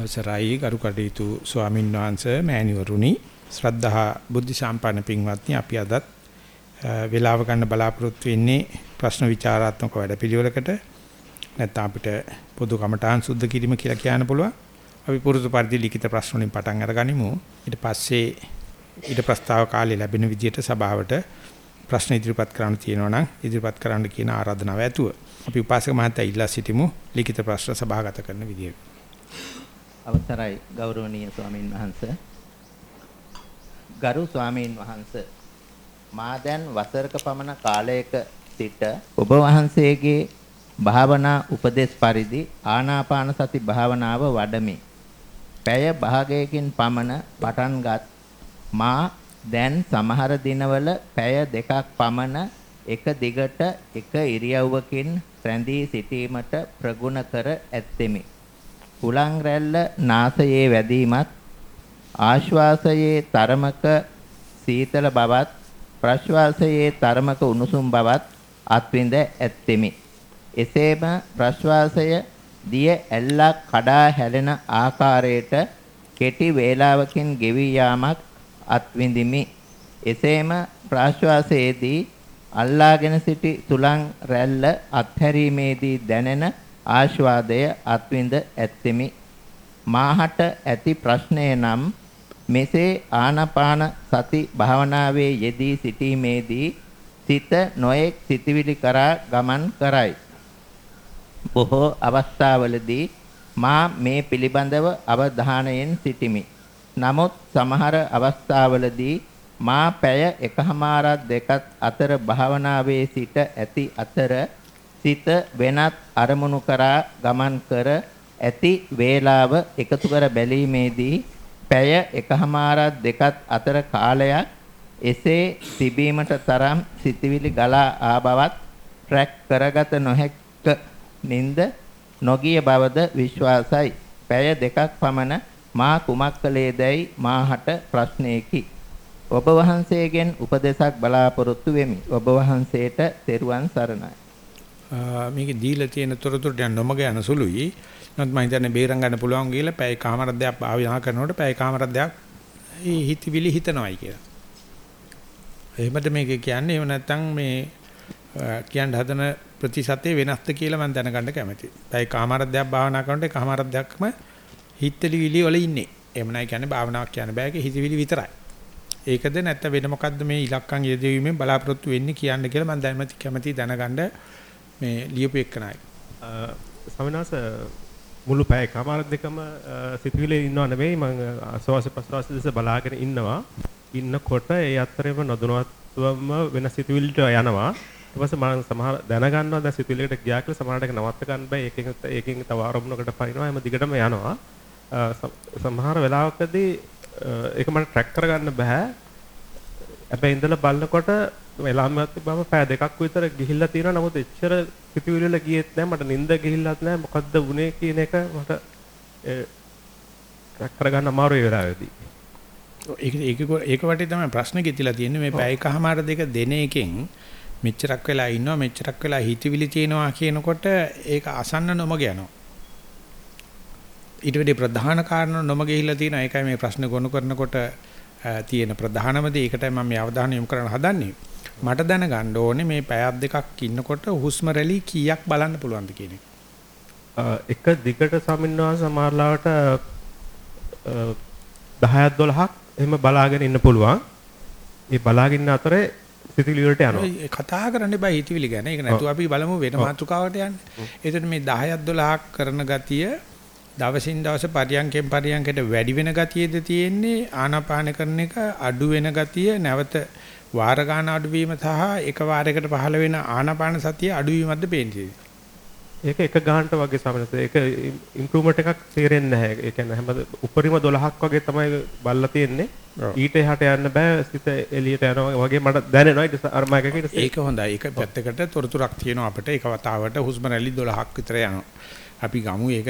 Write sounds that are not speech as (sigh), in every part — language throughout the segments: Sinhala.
අවසරයි ගරු කටයුතු ස්වාමීන් වහන්සේ මෑණිවරුනි. ශ්‍රද්ධා බුද්ධ සම්පන්න පින්වත්නි අපි අදත් වේලාව ගන්න බලාපොරොත්තු වෙන්නේ ප්‍රශ්න විචාරාත්මක වැඩපිළිවෙලකට. නැත්නම් අපිට පොදු කමඨාන් සුද්ධ කිරීම කියලා කියන්න පුළුවන්. අපි පුරුදු පරිදි ලිඛිත ප්‍රශ්න වලින් පටන් අරගනිමු. ඊට පස්සේ ඊට ප්‍රස්තාව කාලය ලැබෙන විදිහට සභාවට ප්‍රශ්න ඉදිරිපත් කරන්න තියෙනවා නම් ඉදිරිපත් කරන්න කියන ආරාධනාව ඇතුව අපි උපාසක මහත්තයා ඉල්ලා සිටිමු ලිඛිත ප්‍රශ්න සභාගත කරන විදියට. අවසරයි ගෞරවනීය ස්වාමීන් වහන්ස ගරු ස්වාමීන් වහන්ස මා දැන් වසරක පමණ කාලයක සිට ඔබ වහන්සේගේ භාවනා උපදේශ පරිදි ආනාපාන සති භාවනාව වඩමි. පැය භාගයකින් පමණ පටන්ගත් මා දැන් සමහර දිනවල පැය දෙකක් පමණ එක දිගට එක ඉරියව්වකින් රැඳී සිටීමට ප්‍රගුණ කර ඇත්තෙමි. හුලං රැල්ල නාසයේ වැදීමත් ආශ්වාසයේ තරමක සීතල බවත් ප්‍රශ්වාසයේ තරමක උණුසුම් බවත් අත්විඳ ඇත්තෙමි. එසේම ප්‍රශ්වාසය දිය ඇල්ලක් කඩා හැලෙන ආකාරයට කෙටි වේලාවකින් ගෙවි යාමක් අත්විඳිමි. එසේම ප්‍රාශ්වාසයේදී අල්ලාගෙන සිටි තුලං රැල්ල අත්හැරීමේදී දැනෙන ආශ්වාදය අත්විඳ ඇත්තෙමි. මාහට ඇති ප්‍රශ්නය නම් මෙසේ ආනාපාන සති භාවනාවේ යෙදී සිටීමේදී සිත නොයෙක් සිතවිලි කරා ගමන් කරයි. බොහෝ අවස්ථාවලදී මා මේ පිළිබඳව අවධානයෙන් සිටිමි. නමුත් සමහර අවස්ථාවලදී මා පැය එකහමාරක් දෙකත් අතර භාවනාවේ සිට ඇති අතර සිත වෙනත් අරමුණු කරා ගමන් කර ඇති වේලාව එකතු කර බැලීමේදී පැය එකහමාරක් දෙකත් අතර කාලයක් එසේ තිබීමට තරම් සිතවිලි ගලා ආ බවත් ට්‍රැක් කරගත නොහැක නින්ද නොගිය බවද විශ්වාසයි. පැය දෙකක් පමණ මා කුමක් කළේදැයි මාහට ප්‍රශ්නයකි. ඔබ වහන්සේගෙන් උපදේශක් බලාපොරොත්තු වෙමි. ඔබ වහන්සේට තෙරුවන් සරණයි. මේකේ දීලා තියෙන තොරතුරු දැන් නොමග යන සුළුයි. නමුත් මම හිතන්නේ බේරන් ගන්න පුළුවන් කියලා පැය කාමරක් දෙයක් භාවිතා කරනකොට පැය කාමරක් දෙයක් හිතවිලි හිතනවායි කියලා. එහෙමද මේක කියන්නේ එහෙම නැත්නම් මේ කියන්න හදන ප්‍රතිශතය වෙනස්ද කියලා මම දැනගන්න කැමතියි. පැය කාමරක් දෙයක් භාවනා කරනකොට ඒ කාමරක් දෙයක්ම හිතවිලි විලි වල ඉන්නේ. එහෙම නැහැ කියන්නේ භාවනාවක් කියන්න බෑ ඒක හිතවිලි විතරයි. ඒකද නැත්නම් වෙන මොකද්ද මේ ඉලක්කම් යෙදවීමෙන් බලාපොරොත්තු වෙන්නේ කියන්න කියලා මම දැනමති කැමතියි දැනගන්න මේ ලියපු එක්කනයි. ස්වාමිනාස මුළු පැය කමාර දෙකම සිතුවිලි ඉන්නව නෙවෙයි මම ආස්වාස ප්‍රස්වාස දෙස බලාගෙන ඉන්නවා. ඉන්නකොට ඒ අතරේම නොදැනුවත්වම වෙන සිතුවිලිට යනවා. ඊට පස්සේ මම සමහර දැනගන්නවා දැන් සිතුවිල්ලකට ගියා කියලා සමහරට ඒක නවත්ත ගන්න බෑ. ඒකෙන් ඒකෙන් තව ආරම්භනකට පයින්නවා. එම දිගටම යනවා. සමහර වෙලාවකදී ඒක මට ට්‍රැක් කරගන්න බෑ. හැබැයි ඉඳලා බලනකොට වෙලාමත් බව පෑ දෙකක් විතර ගිහිල්ලා තියෙනවා. නමුත් එච්චර සිතුවිලි වල ගියෙත් නෑ. මට නිින්ද ගිහිල්ලත් නෑ. මොකද්ද වුනේ කියන එක මට කරගන්න අමාරු ඒ වෙලාවේදී. ඒක ඒක ඒක වටේ තමයි ප්‍රශ්නේ ගෙතිලා තියෙන්නේ මේ පැයකමාර දෙක දෙන එකෙන් මෙච්චරක් වෙලා ඉන්නවා මෙච්චරක් වෙලා හිතවිලි තියෙනවා කියනකොට ඒක අසන්න නොමග යනවා. ඊට වෙදී ප්‍රධාන කාරණා නොමග ගිහිල්ලා තියෙනවා. ඒකයි මේ ප්‍රශ්න ගොනු කරනකොට තියෙන ප්‍රධානම දේ ඒකටයි මම මේ අවධානය යොමු කරන්න හදන්නේ. මට දැනගන්න ඕනේ මේ පැයක් දෙකක් ඉන්නකොට හුස්ම රැලි කීයක් බලන්න පුළුවන්ද කියන එක. එක දිගට සමින්නවා සමහරලාවට 10ක් 12ක් එහෙම බලාගෙන ඉන්න පුළුවන්. ඒ බලාගෙන අතරේ සිතිවිලි වලට යනවා. කතා කරන්න බෑ හිතවිලි ගැන. ඒක නැතුව අපි බලමු වෙන මාතෘකාවට යන්නේ. එතකොට මේ 10ක් 12ක් කරන ගතිය දවසින් දවස පරියන්කෙන් පරියන්කට වැඩි වෙන ගතියද තියෙන්නේ ආනාපාන කරන එක අඩු වෙන ගතිය නැවත වාර ගන්න අඩුවීම සහ එක වාරයකට පහළ වෙන ආනාපාන සතිය අඩුවීමක්ද පේන්නේ. ඒක එක ගානට වගේ සමනස ඒක ඉම්ප්‍රූව්මන්ට් එකක් තේරෙන්නේ නැහැ. ඒ කියන්නේ හැම උපරිම 12ක් වගේ තමයි බල්ලා තියෙන්නේ. ඊට එහාට යන්න බෑ සිත එළියට යනවා වගේ මට දැනෙනවා ඊට අර මම එක ඒක හොඳයි. ඒක පැත්තකට තොරතුරක් තියෙනවා අපිට. ඒක වතාවට හුස්ම රැලි 12ක් විතර යනවා. අපි ගමු ඒක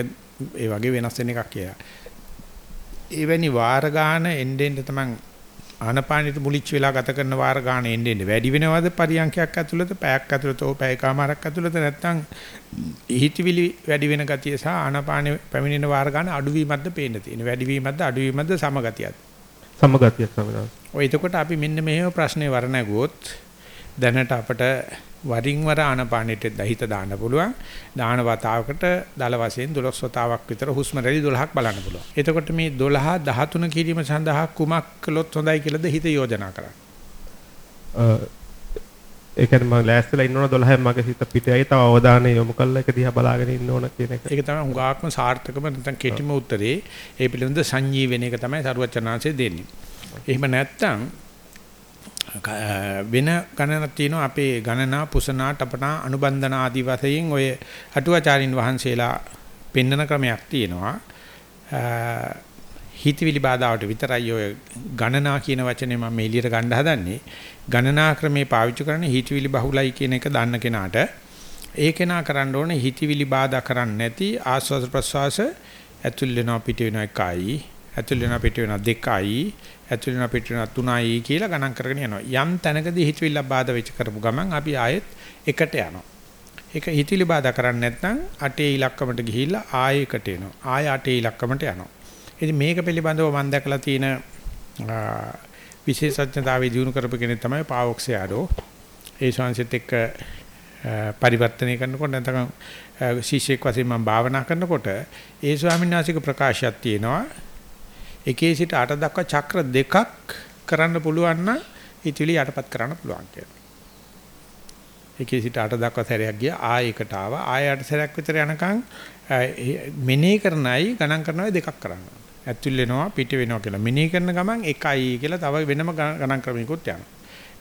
ඒ වගේ වෙනස් වෙන එකක් කියලා. එවැනි වාර ගාන එන්න තමයි ආනපානෙට මුලිච්ච වෙලා ගත කරන වාර ගන්න එන්නේ එන්නේ. වැඩි වෙනවද පරියන්කයක් ඇතුළත පැයක් ඇතුළත ඕ පැයකමාරක් ඇතුළත නැත්නම් හිතවිලි වැඩි වෙන ගතිය සහ ආනපානෙ පැමිණෙන වාර ගන්න අඩුවීමක්ද පේන්න තියෙන වැඩි වීමක්ද අඩුවීමක්ද සමගතියක්ද සමගතිය ස්වාමීන් වහන්සේ. ඔය එතකොට අපි මෙන්න මෙහෙම ප්‍රශ්නේ වර නැගුවොත් දැනට අපට වරින් වර ආනපානෙට දහිත දාන්න පුළුවන්. දාන වතාවකට දල වශයෙන් 12 වතාවක් විතර හුස්ම රැලි 12ක් බලන්න පුළුවන්. එතකොට මේ 12 13 කිරීම සඳහා කුමක් කළොත් හොඳයි කියලාද හිත යෝජනා කරන්නේ. ඒ කියන්නේ මම ලෑස්තිලා ඉන්න ඕන 12 මගේ හිත පිටේයි තව අවධානය යොමු කරලා ඒක දිහා බලාගෙන ඉන්න ඕන කියන එක. ඒක තමයි හුඟාක්ම සාර්ථකම නැත්නම් කෙටිම උත්තරේ. ඒ පිළිබඳ සංජීව වෙන එක තමයි සරුවචනාංශය දෙන්නේ. එහෙම නැත්නම් වෙන ගණනක් තියෙනවා. අපේ ගණනා පුසනා टपනා අනුබන්ධන ආදී වශයෙන් ඔය අටුවාචාරින් වහන්සේලා පෙන්වන ක්‍රමයක් තියෙනවා. හිතවිලි බාධාවට විතරයි ඔය ගණනා කියන වචනේ මම මේ එළියට ගන්න හදන්නේ. ගණනා ක්‍රමේ පාවිච්චි කරන්නේ හිතවිලි බහුලයි කියන එක දන්න කෙනාට. ඒ කෙනා කරන්න ඕනේ හිතවිලි බාධා කරන්නේ නැති ආස්වාද ප්‍රසවාස ඇතුල් වෙනවා පිට වෙනවා එකයි. ඇතුල් වෙනවා පිට වෙනවා දෙකයි. ඇතුල් වෙනවා පිට වෙනවා තුනයි කියලා ගණන් කරගෙන යනවා. යම් තැනකදී හිතවිල්ල බාධා වෙච්ච කරපු ගමන් අපි ආයෙත් එකට යනවා. ඒක හිතවිලි බාධා කරන්නේ නැත්නම් අටේ ඉලක්කමට ගිහිල්ලා ආයෙ එකට එනවා. ආයෙ අටේ ඉලක්කමට යනවා. ඉතින් මේක පිළිබඳව මම දැකලා තියෙන විශේෂඥතාවයේ දිනු කරපු කෙනෙක් තමයි පාවොක්සයාඩෝ. ඒ ශාන්සිත එක්ක පරිවර්තනය කරනකොට නැත්නම් ශිෂ්‍යෙක් වශයෙන් මම භාවනා කරනකොට ඒ ස්වාමීන් වහන්සේගේ ප්‍රකාශයක් තියෙනවා. එකේ සිට අට දක්වා චක්‍ර දෙකක් කරන්න පුළුවන් නම් ඊටිලි යටපත් කරන්න පුළුවන් කියලා. එකේ සිට අට දක්වා සැරයක් ගියා ආයෙකට ආවා ආයෙ සැරයක් විතර යනකම් මෙනේ කරනයි ගණන් කරනවයි දෙකක් කරනවා. ඇතුල් වෙනවා පිට වෙනවා කියලා මෙනේ කරන ගමන් එකයි කියලා තව වෙනම ගණන් ක්‍රමිකුත් යනවා.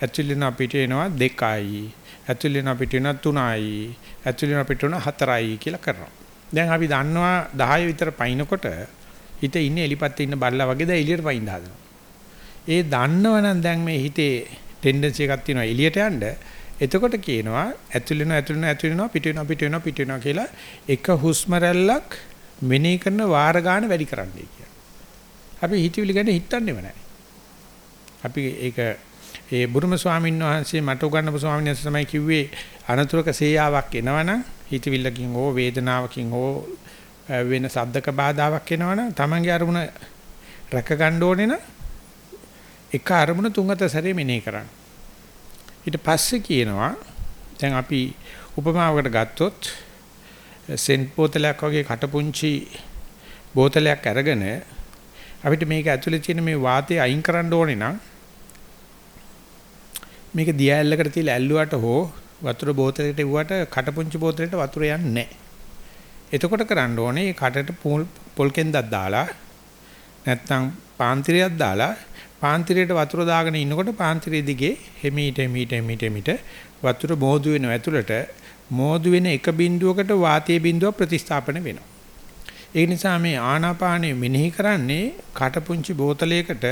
ඇතුල් වෙනවා පිට වෙනවා දෙකයි. ඇතුල් වෙනවා පිට වෙනවා තුනයි. ඇතුල් වෙනවා පිට වෙනවා හතරයි කියලා කරනවා. දැන් අපි දන්නවා 10 විතර පයින්නකොට හිත ඉන්නේ එලිපත්තේ ඉන්න බල්ලා වගේ දැන් එළියට පයින්න හදනවා. ඒ දන්නවනම් දැන් මේ හිතේ ටෙන්ඩන්සි එකක් තියෙනවා එළියට යන්න. එතකොට කියනවා ඇතුල් වෙනවා ඇතුල් වෙනවා ඇතුල් වෙනවා පිට වෙනවා පිට වෙනවා පිට වෙනවා කියලා එක හුස්ම රැල්ලක් මෙනෙහි කරන වාර ගන්න වැඩි කරන්නයි කියලා. අපි හිතවිලි ගැන හිතන්නේම නැහැ. අපි ඒක ඒ බුරුම ස්වාමීන් වහන්සේ මට උගන්වපු ස්වාමීන් වහන්සේ තමයි කිව්වේ අනතුරක සේයාවක් එනවනම් හිතවිල්ලකින් හෝ වේදනාවකින් හෝ වෙන සද්දක බාධාවක් එනවනම් Tamange අරමුණ රැක ගන්න ඕනේ නම් එක අරමුණ තුන්ගත සැරේ මෙනෙහි කරන්න. ඊට පස්සේ කියනවා දැන් අපි උපමාවකට ගත්තොත් සෙන්ට් බෝතලයක් වගේ කටපුංචි බෝතලයක් අරගෙන අපිට මේක ඇතුලේ තියෙන මේ වාතය අයින් කරන්න ඕනේ නම් මේක දිය ඇල්ලකට තියලා ඇල්ලුවට හෝ වතුර බෝතලයකට ඉවුවට කටපුංචි බෝතලෙට වතුර යන්නේ නැහැ. එතකොට කරන්න ඕනේ කටට පොල් කෙන්දක් දාලා නැත්නම් පාන්තිරයක් දාලා පාන්තිරයට වතුර දාගෙන ඉන්නකොට පාන්තිරයේ දිගේ හිමීට හිමීට හිමීට හිමීට වතුර මෝදු වෙනවා ඇතුළට මෝදු වෙන එක බිඳුවකට වාතයේ බිඳුව ප්‍රතිස්ථාපන වෙනවා. ඒ නිසා මේ ආනාපානෙ මෙනෙහි කරන්නේ කටපුංචි බෝතලයකට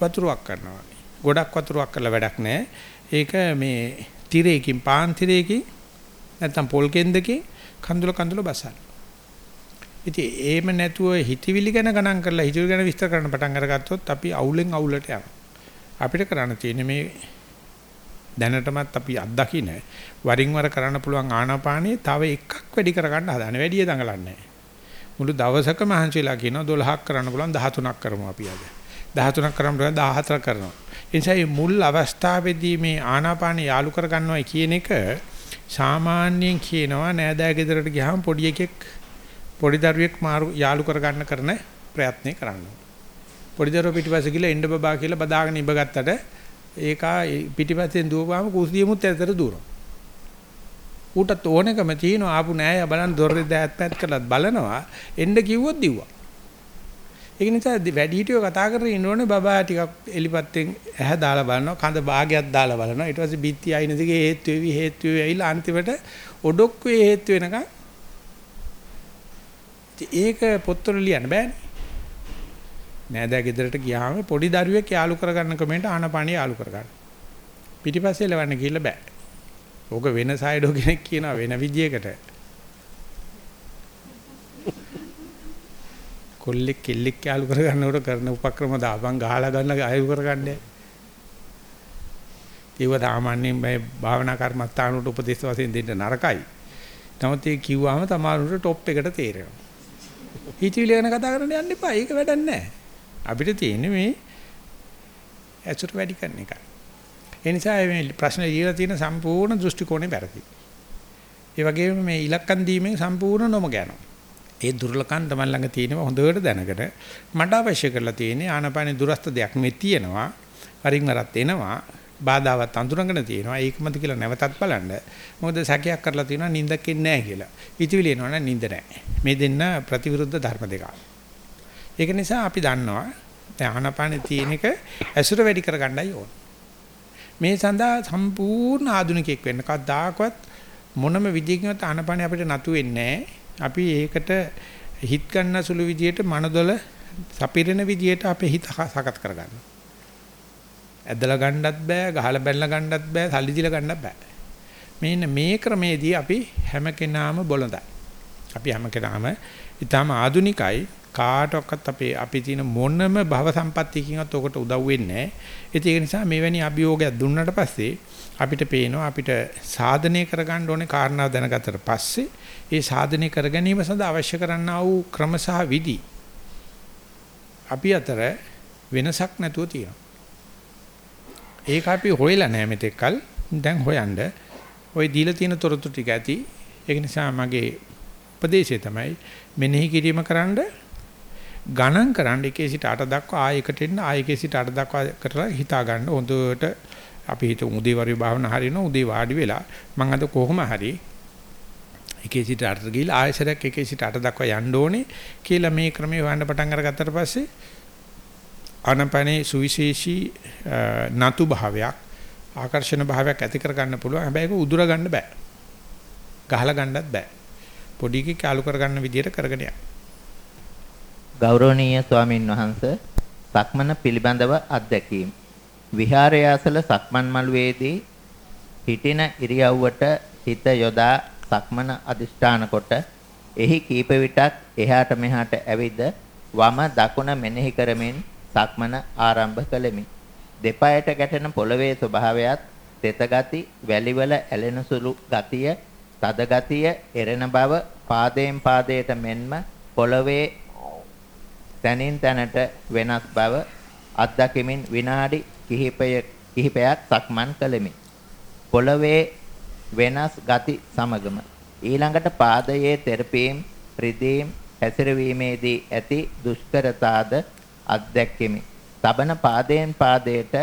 වතුරක් කරනවා. ගොඩක් වතුරක් කරලා වැඩක් නැහැ. ඒක මේ තිරයකින් පාන්තිරයකින් නැත්නම් පොල් කෙන්දකින් කඳුල කඳුල බසන්න. ඉතින් එහෙම නැතුව හිතවිලි ගැන ගණන් කරලා හිතවිලි ගැන විස්තර කරන්න පටන් අරගත්තොත් අපි අවුලෙන් අවුලට යනවා. අපිට කරන්න තියෙන්නේ මේ දැනටමත් අපි අත්දකින්න. වරින් වර කරන්න පුළුවන් ආනාපානිය තව එකක් වැඩි කරගන්න හදන. වැඩි දඟලන්නේ මුළු දවසකම මහන්සිලා කියනවා 12ක් කරන්න පුළුවන් 13ක් කරමු අපි අද. 13ක් කරන්න පුළුවන් 14 කරනවා. ඒ නිසා මේ මුල් අවස්ථාවේදී මේ ආනාපානිය යාලු කරගන්නවයි කියන එක සාමාන්‍යයෙන් කියනවා නෑදෑ ගෙදරට ගියාම පොඩි එකෙක් පොඩි දරුවෙක් මාරු යාලු කරගන්න කරන ප්‍රයත්නේ කරන්න. පොඩි දරුවෝ පිටිපස්සේ ගිහලා එන්න බබා කියලා බදාගෙන ඉබගත්තට ඒකා පිටිපස්සෙන් දුවපුවාම කුස්සියෙමුත් ඇතර දුවනවා. ඌටත් ඕනකම තියෙනවා ආපු නෑ බලන්න දොරේ දැත් පැත් කරලත් බලනවා එන්න කිව්වොත් දිව්වා. ඒක නිසා වැඩි හිටියෝ කතා කරගෙන ඉන්න ඕනේ බබා ටිකක් එලිපත්තෙන් ඇහැ දාලා බලනවා කඳ භාගයක් දාලා බලනවා ඊට පස්සේ බිත්ති අයින දිගේ හේතු වෙවි හේතු වෙවි ඇවිල්ලා අන්තිමට ඔඩොක්කුවේ හේතු වෙනකන් ඒක පොත්වල ලියන්න බෑනේ. නෑදෑ ගෙදරට ගියාම පොඩි දරුවෙක් යාලු කරගන්න කමෙන්ට ආනපානිය යාලු කරගන්න. පිටිපස්සේ ලවන්න කියලා බෑ. ඕක වෙන සයිඩෝ කෙනෙක් කියනවා වෙන විදියකට. කොල්ලෙක් කෙල්ලෙක් යාලු කරගන්නකොට කරන උපක්‍රම දාපන් ගහලා ගන්න ආයු කරගන්නේ. ඒව සාමාන්‍යයෙන් මේ භාවනා කර්මස්ථානවලට උපදේශ වශයෙන් දෙන්න නරකයි. නමුත් ඒ කිව්වම තමාරුන්ට টොප් එකට තේරෙනවා. හිතවිලි ගැන කතා කරන්න යන්න එපා. ඒක වැඩක් නැහැ. අපිට තියෙන්නේ මේ ඇසුර වැඩි කරන එකයි. ඒ නිසා මේ ප්‍රශ්න ඉහලා තියෙන සම්පූර්ණ දෘෂ්ටි කෝණය වැරදි. ඒ වගේම මේ ඉලක්කම් දීමෙන් සම්පූර්ණ නොම ගන්නවා. ඒ දුර්ලකම් තමයි ළඟ තියෙනවා හොඳට දැනගෙන මට අවශ්‍ය කරලා තියෙන්නේ ආනපානේ දුරස්ත දෙයක් මේ තියෙනවා. වරින් වරත් එනවා. බාධාවත් අඳුරගෙන තියෙනවා. ඒකමද කියලා නැවතත් බලන්න. මොකද සැකයක් කරලා තියෙනවා නිින්දකින් නැහැ කියලා. හිතවිලි එනවනම් නිින්ද නැහැ. මේ දෙන්න ප්‍රතිවිරුද්ධ ධර්ම දෙකක්. ඒක නිසා අපි දන්නවා දැන් ආනපානේ තියෙන එක ඇසුර වැඩි කරගන්නයි ඕන. මේ සඳහා සම්පූර්ණ ආධුනිකයෙක් වෙන්න කවදාකවත් මොනම විදිහකින්වත් ආනපානේ අපිට නතු වෙන්නේ අපි ඒකට හිත ගන්න සුළු විදියට මනදොල සපිරෙන විදියට අපේ හිත සකස් කරගන්නවා. ඇදලා ගන්නත් බෑ, ගහලා බැලලා ගන්නත් බෑ, සල්ලි දීලා ගන්නත් බෑ. මේන්න මේ ක්‍රමේදී අපි හැම කෙනාම බොළඳයි. අපි හැම කෙනාම ඊටාම ආදුනිකයි කාටවත් අපේ අපි තියෙන මොනම භව සම්පත්තියකින්වත් ඔකට උදව් වෙන්නේ නැහැ. ඒක නිසා මෙවැනි අභියෝගයක් දුන්නට පස්සේ අපිට පේනවා අපිට සාධනය කරගන්න ඕනේ කාරණා දැනගත්තට පස්සේ ඒ සාධනය කර ගැනීම සඳහා අවශ්‍ය කරන්නා වූ ක්‍රම සහ විදි අපි අතර වෙනසක් නැතුව තියෙනවා. ඒක අපි හොයලා නැහැ මෙතෙක්කල්. දැන් හොයන්න. ওই දීලා තියෙන තොරතුරු ටික ඇති. ඒක නිසා මගේ උපදේශය තමයි මෙනෙහි කිරීම කරන්න ගණන් කරන්න එකේ සිට 8 දක්වා ආයකට එන්න ආයකේ සිට 8 දක්වා කරලා හිතා ගන්න හොඳට අපි හිතමු උදේ වරු භාවනා හරිනවා උදේ වාඩි වෙලා මම අද කොහොම හරි එකේ සිට 8ට ගිහිල්ලා ආයසරයක් එකේ සිට 8 දක්වා යන්න ඕනේ කියලා මේ ක්‍රමයේ හොයන්න පටන් අරගත්තට පස්සේ ආනපනේ සුවිශේෂී නතු භාවයක් ආකර්ෂණ භාවයක් ඇති කර ගන්න පුළුවන්. හැබැයි ඒක උදුර ගන්න බෑ. ගහලා ගන්නත් බෑ. පොඩි එකේ කාලු කර ගන්න විදියට කරගෙන යන්න. ගෞරවනීය ස්වාමින් වහන්සේ සක්මන පිළිබඳව අත්දැකීම්. විහාරය අසල සක්මන් මළුවේදී හිටින ඉරියව්වට හිත යොදා සක්මන අදිෂ්ඨාන කොට එහි කීප විටක් එහාට මෙහාට ඇවිද වම දකුණ මෙනෙහි කරමින් සක්මන ආරම්භ කළෙමි. දෙපයට ගැටෙන පොළවේ ස්වභාවයත් තෙත ගති, වැලිවල ඇලෙන සුළු ගතිය, තද ගතිය, එරෙන බව පාදයෙන් පාදයට මෙන්ම පොළවේ තනින් තැනට වෙනස් බව අත්දැකීමින් විනාඩි කිහිපය කිහිපයක් සක්මන් කළෙමි. පොළවේ වෙනස් ගති සමගම ඊළඟට පාදයේ තෙරපීම් රිදීම් හැසිරවීමේදී ඇති දුෂ්කරතාද අත්දැක්කෙමි. තබන පාදයෙන් පාදයට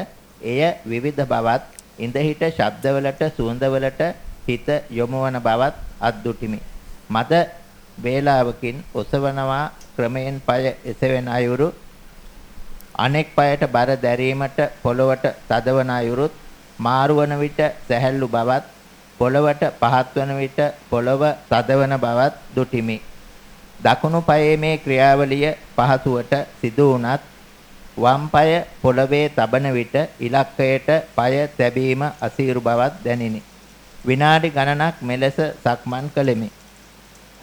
එය විවිධ බවත්, ඉඳහිට ශබ්දවලට, සුවඳවලට හිත යොමවන බවත් අත්දුටිමි. මද වේලාවකින් ඔසවනවා ක්‍රමයෙන් পায় එසවෙන අයුරු අනෙක් পায়ට බර දැරීමට පොළවට තදවන අයුරුත් මාරුවන විට සැහැල්ලු බවත් පොළවට පහත් වන විට පොළව තදවන බවත් දුටිමි දකුණු පායේ මේ ක්‍රියාවලිය පහසුවට සිදු වුණත් වම් පාය පොළවේ තබන විට ඉලක්කයට පාය තැබීම අසීරු බවක් දැනිනි. විනාඩි ගණනක් මෙලෙස සක්මන් කළෙමි.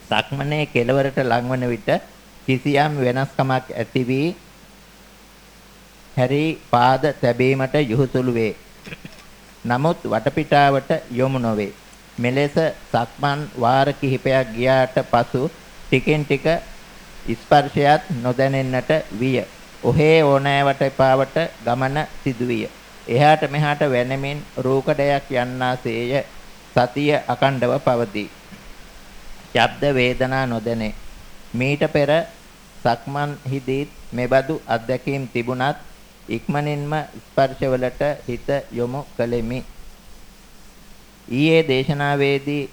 සක්මනේ කෙළවරට ලංවන විට කිසියම් වෙනස්කමක් ඇති වී හැරි පාද තැබීමට යොහුසුළු වේ. නමුත් වටපිටාවට යොමු නොවේ. මෙලෙස සක්මන් වාර කිහිපයක් ගියාට පසු ටිකෙන් ටික ස්පර්ශයත් නොදැනෙන්නට විය. ඔහේ ඕනෑවට එපාවට ගමන සිදුවිය. එහාට මෙහාට වැනෙමින් රූකඩයක් යන්නාසේය. සතිය අකණ්ඩව පවතී. ශබ්ද වේදනා නොදැනේ. මීට පෙර සක්මන් හිදීත් මෙබඳු අත්දැකීම් තිබුණත් ඉක්මනින්ම ස්පර්ශවලට හිත යොමු කළෙමි. ඊයේ දේශනාවේදී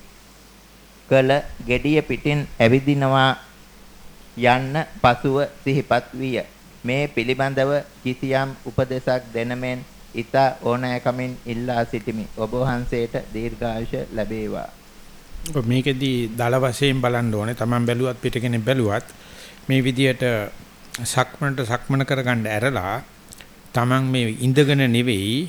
කළ gediya පිටින් ඇවිදිනවා යන්න පසුව සිහිපත් විය. මේ පිළිබඳව කිසියම් උපදේශක් දෙනමෙන් ඊට ඕනෑකමින් ඉල්ලා සිටිමි. ඔබ වහන්සේට දීර්ඝායුෂ ලැබේවා. මේකෙදී දල වශයෙන් බලන්න ඕනේ. Taman බැලුවත් පිටකෙනෙක් බැලුවත් මේ විදියට සක්මනට සක්මන කරගන්න ඇරලා Taman මේ ඉඳගෙන නෙවෙයි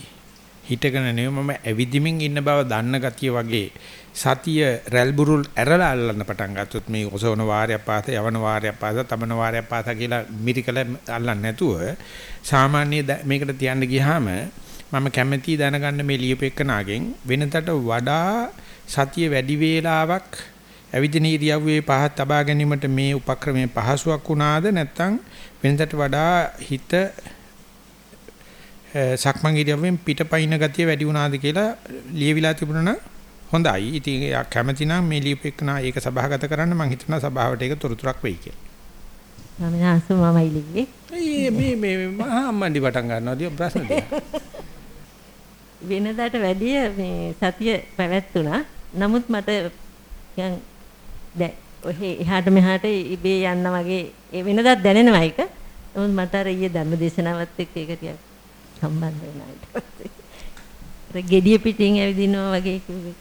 හිටගෙන නෙවෙයි මම ඇවිදිමින් ඉන්න බව දන්න ගතිය වගේ සතිය රැල්බුරුල් ඇරලා අල්ලන්න පටන් ගත්තොත් මේ ඔසවන වාරයක් පාස යවන වාරයක් පාස තමන වාරයක් පාස කියලා මිරිකල අල්ලන්නේ නැතුව සාමාන්‍ය මේකට තියන්න ගියාම මම කැමැති දැනගන්න මේ ලියපෙකනාගෙන් වෙනතට වඩා සතිය වැඩි වේලාවක් ඇවිදින ඉරියව්වේ පහත් තබා ගැනීමට මේ උපක්‍රමයේ පහසුවක් වුණාද නැත්නම් වෙනතට වඩා හිත සක්මන් ඉරියව්වෙන් පිටපයින් ගතිය වැඩි වුණාද කියලා ලියවිලා තිබුණා නම් හොඳයි. ඉතින් එයා කැමති නම් මේ ලියපෙකනා ඒක සභාගත කරන්න මම හිතනවා සභාවට ඒක තොරතුරක් වෙයි කියලා. ස්වාමිනාස මමයි ලිව්වේ. මේ මේ මේ මහා අම්මන්ඩි පටන් ගන්නවාද ප්‍රශ්න දෙක. (laughs) වෙනදාට වැඩිය මේ සතිය පැවැත්තුණා. නමුත් මට නිකන් දැන් ඔහේ එහාට මෙහාට ඉබේ යන්න වගේ ඒ වෙනදාත් දැනෙනවා ඒක. නමුත් මට අර ඊයේ ධර්ම දේශනාවත් එක්ක ඒක ටිකක් සම්බන්ධ වෙනා ඊට පස්සේ. gediya පිටින් ඇවිදිනවා වගේ කිව්වේ.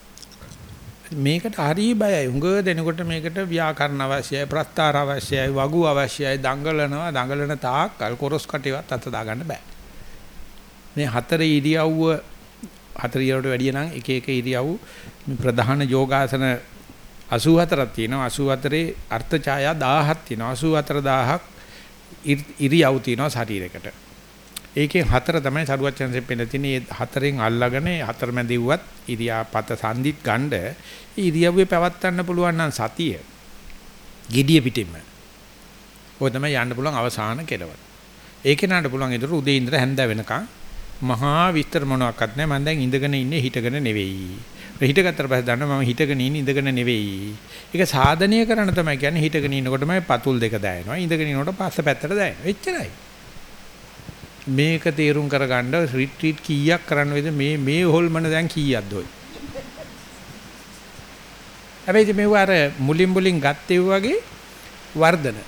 මේකට හරි බයයි. උඟ දෙනකොට මේකට ව්‍යාකරණ අවශ්‍යයි, ප්‍රස්තාර අවශ්‍යයි, වගු අවශ්‍යයි, දඟලනවා, දඟලන තාක් කල් කොරස් කටේවත් අත දාගන්න බෑ. මේ හතර ඉරියව්ව හතර ඉරියව්වට වැඩිය නම් එක එක ඉරියව් මේ ප්‍රධාන යෝගාසන 84ක් තියෙනවා. 84 අර්ථ ඡායා 1000ක් තියෙනවා. 84000ක් ඉරියව් තියෙනවා ශරීරයකට. ඒකෙන් හතර තමයි සරුවච්චන්සේ පෙන්න තියෙන්නේ. මේ හතරෙන් අල්ලගෙන හතර මැදිව්වත් ඉරියාපත සම්දිත් ගණ්ඩ ඉරියව්වේ පැවැත්වන්න පුළුවන් නම් සතිය. gediya පිටින්ම. ඔය තමයි යන්න පුළුවන් අවසාන කෙලවර. ඒකේ නාට පුළුවන් ඒතර උදේ ඉඳලා හැන්ද වෙනකන් මහා විස්තර මොනවාක්වත් නැහැ. මම දැන් ඉඳගෙන ඉන්නේ හිටගෙන නෙවෙයි. හිටගත්තට පස්සේ දන්නවා මම හිටගෙන ඉන්නේ ඉඳගෙන නෙවෙයි. ඒක සාධනීය කරන්න තමයි කියන්නේ හිටගෙන ඉන්නකොටමයි පතුල් දෙක දැනෙනවා. ඉඳගෙන ඉන්නකොට පස්ස පැත්තට දැනෙනවා. එච්චරයි. මේක තේරුම් කරගන්න රිට්‍රීට් කීයක් කරන්න වේද මේ මේ හොල්මන දැන් කීයක්ද ඔය? හැබැයි මේව අර මුලින් මුලින් ගත්තේ වගේ වර්ධන.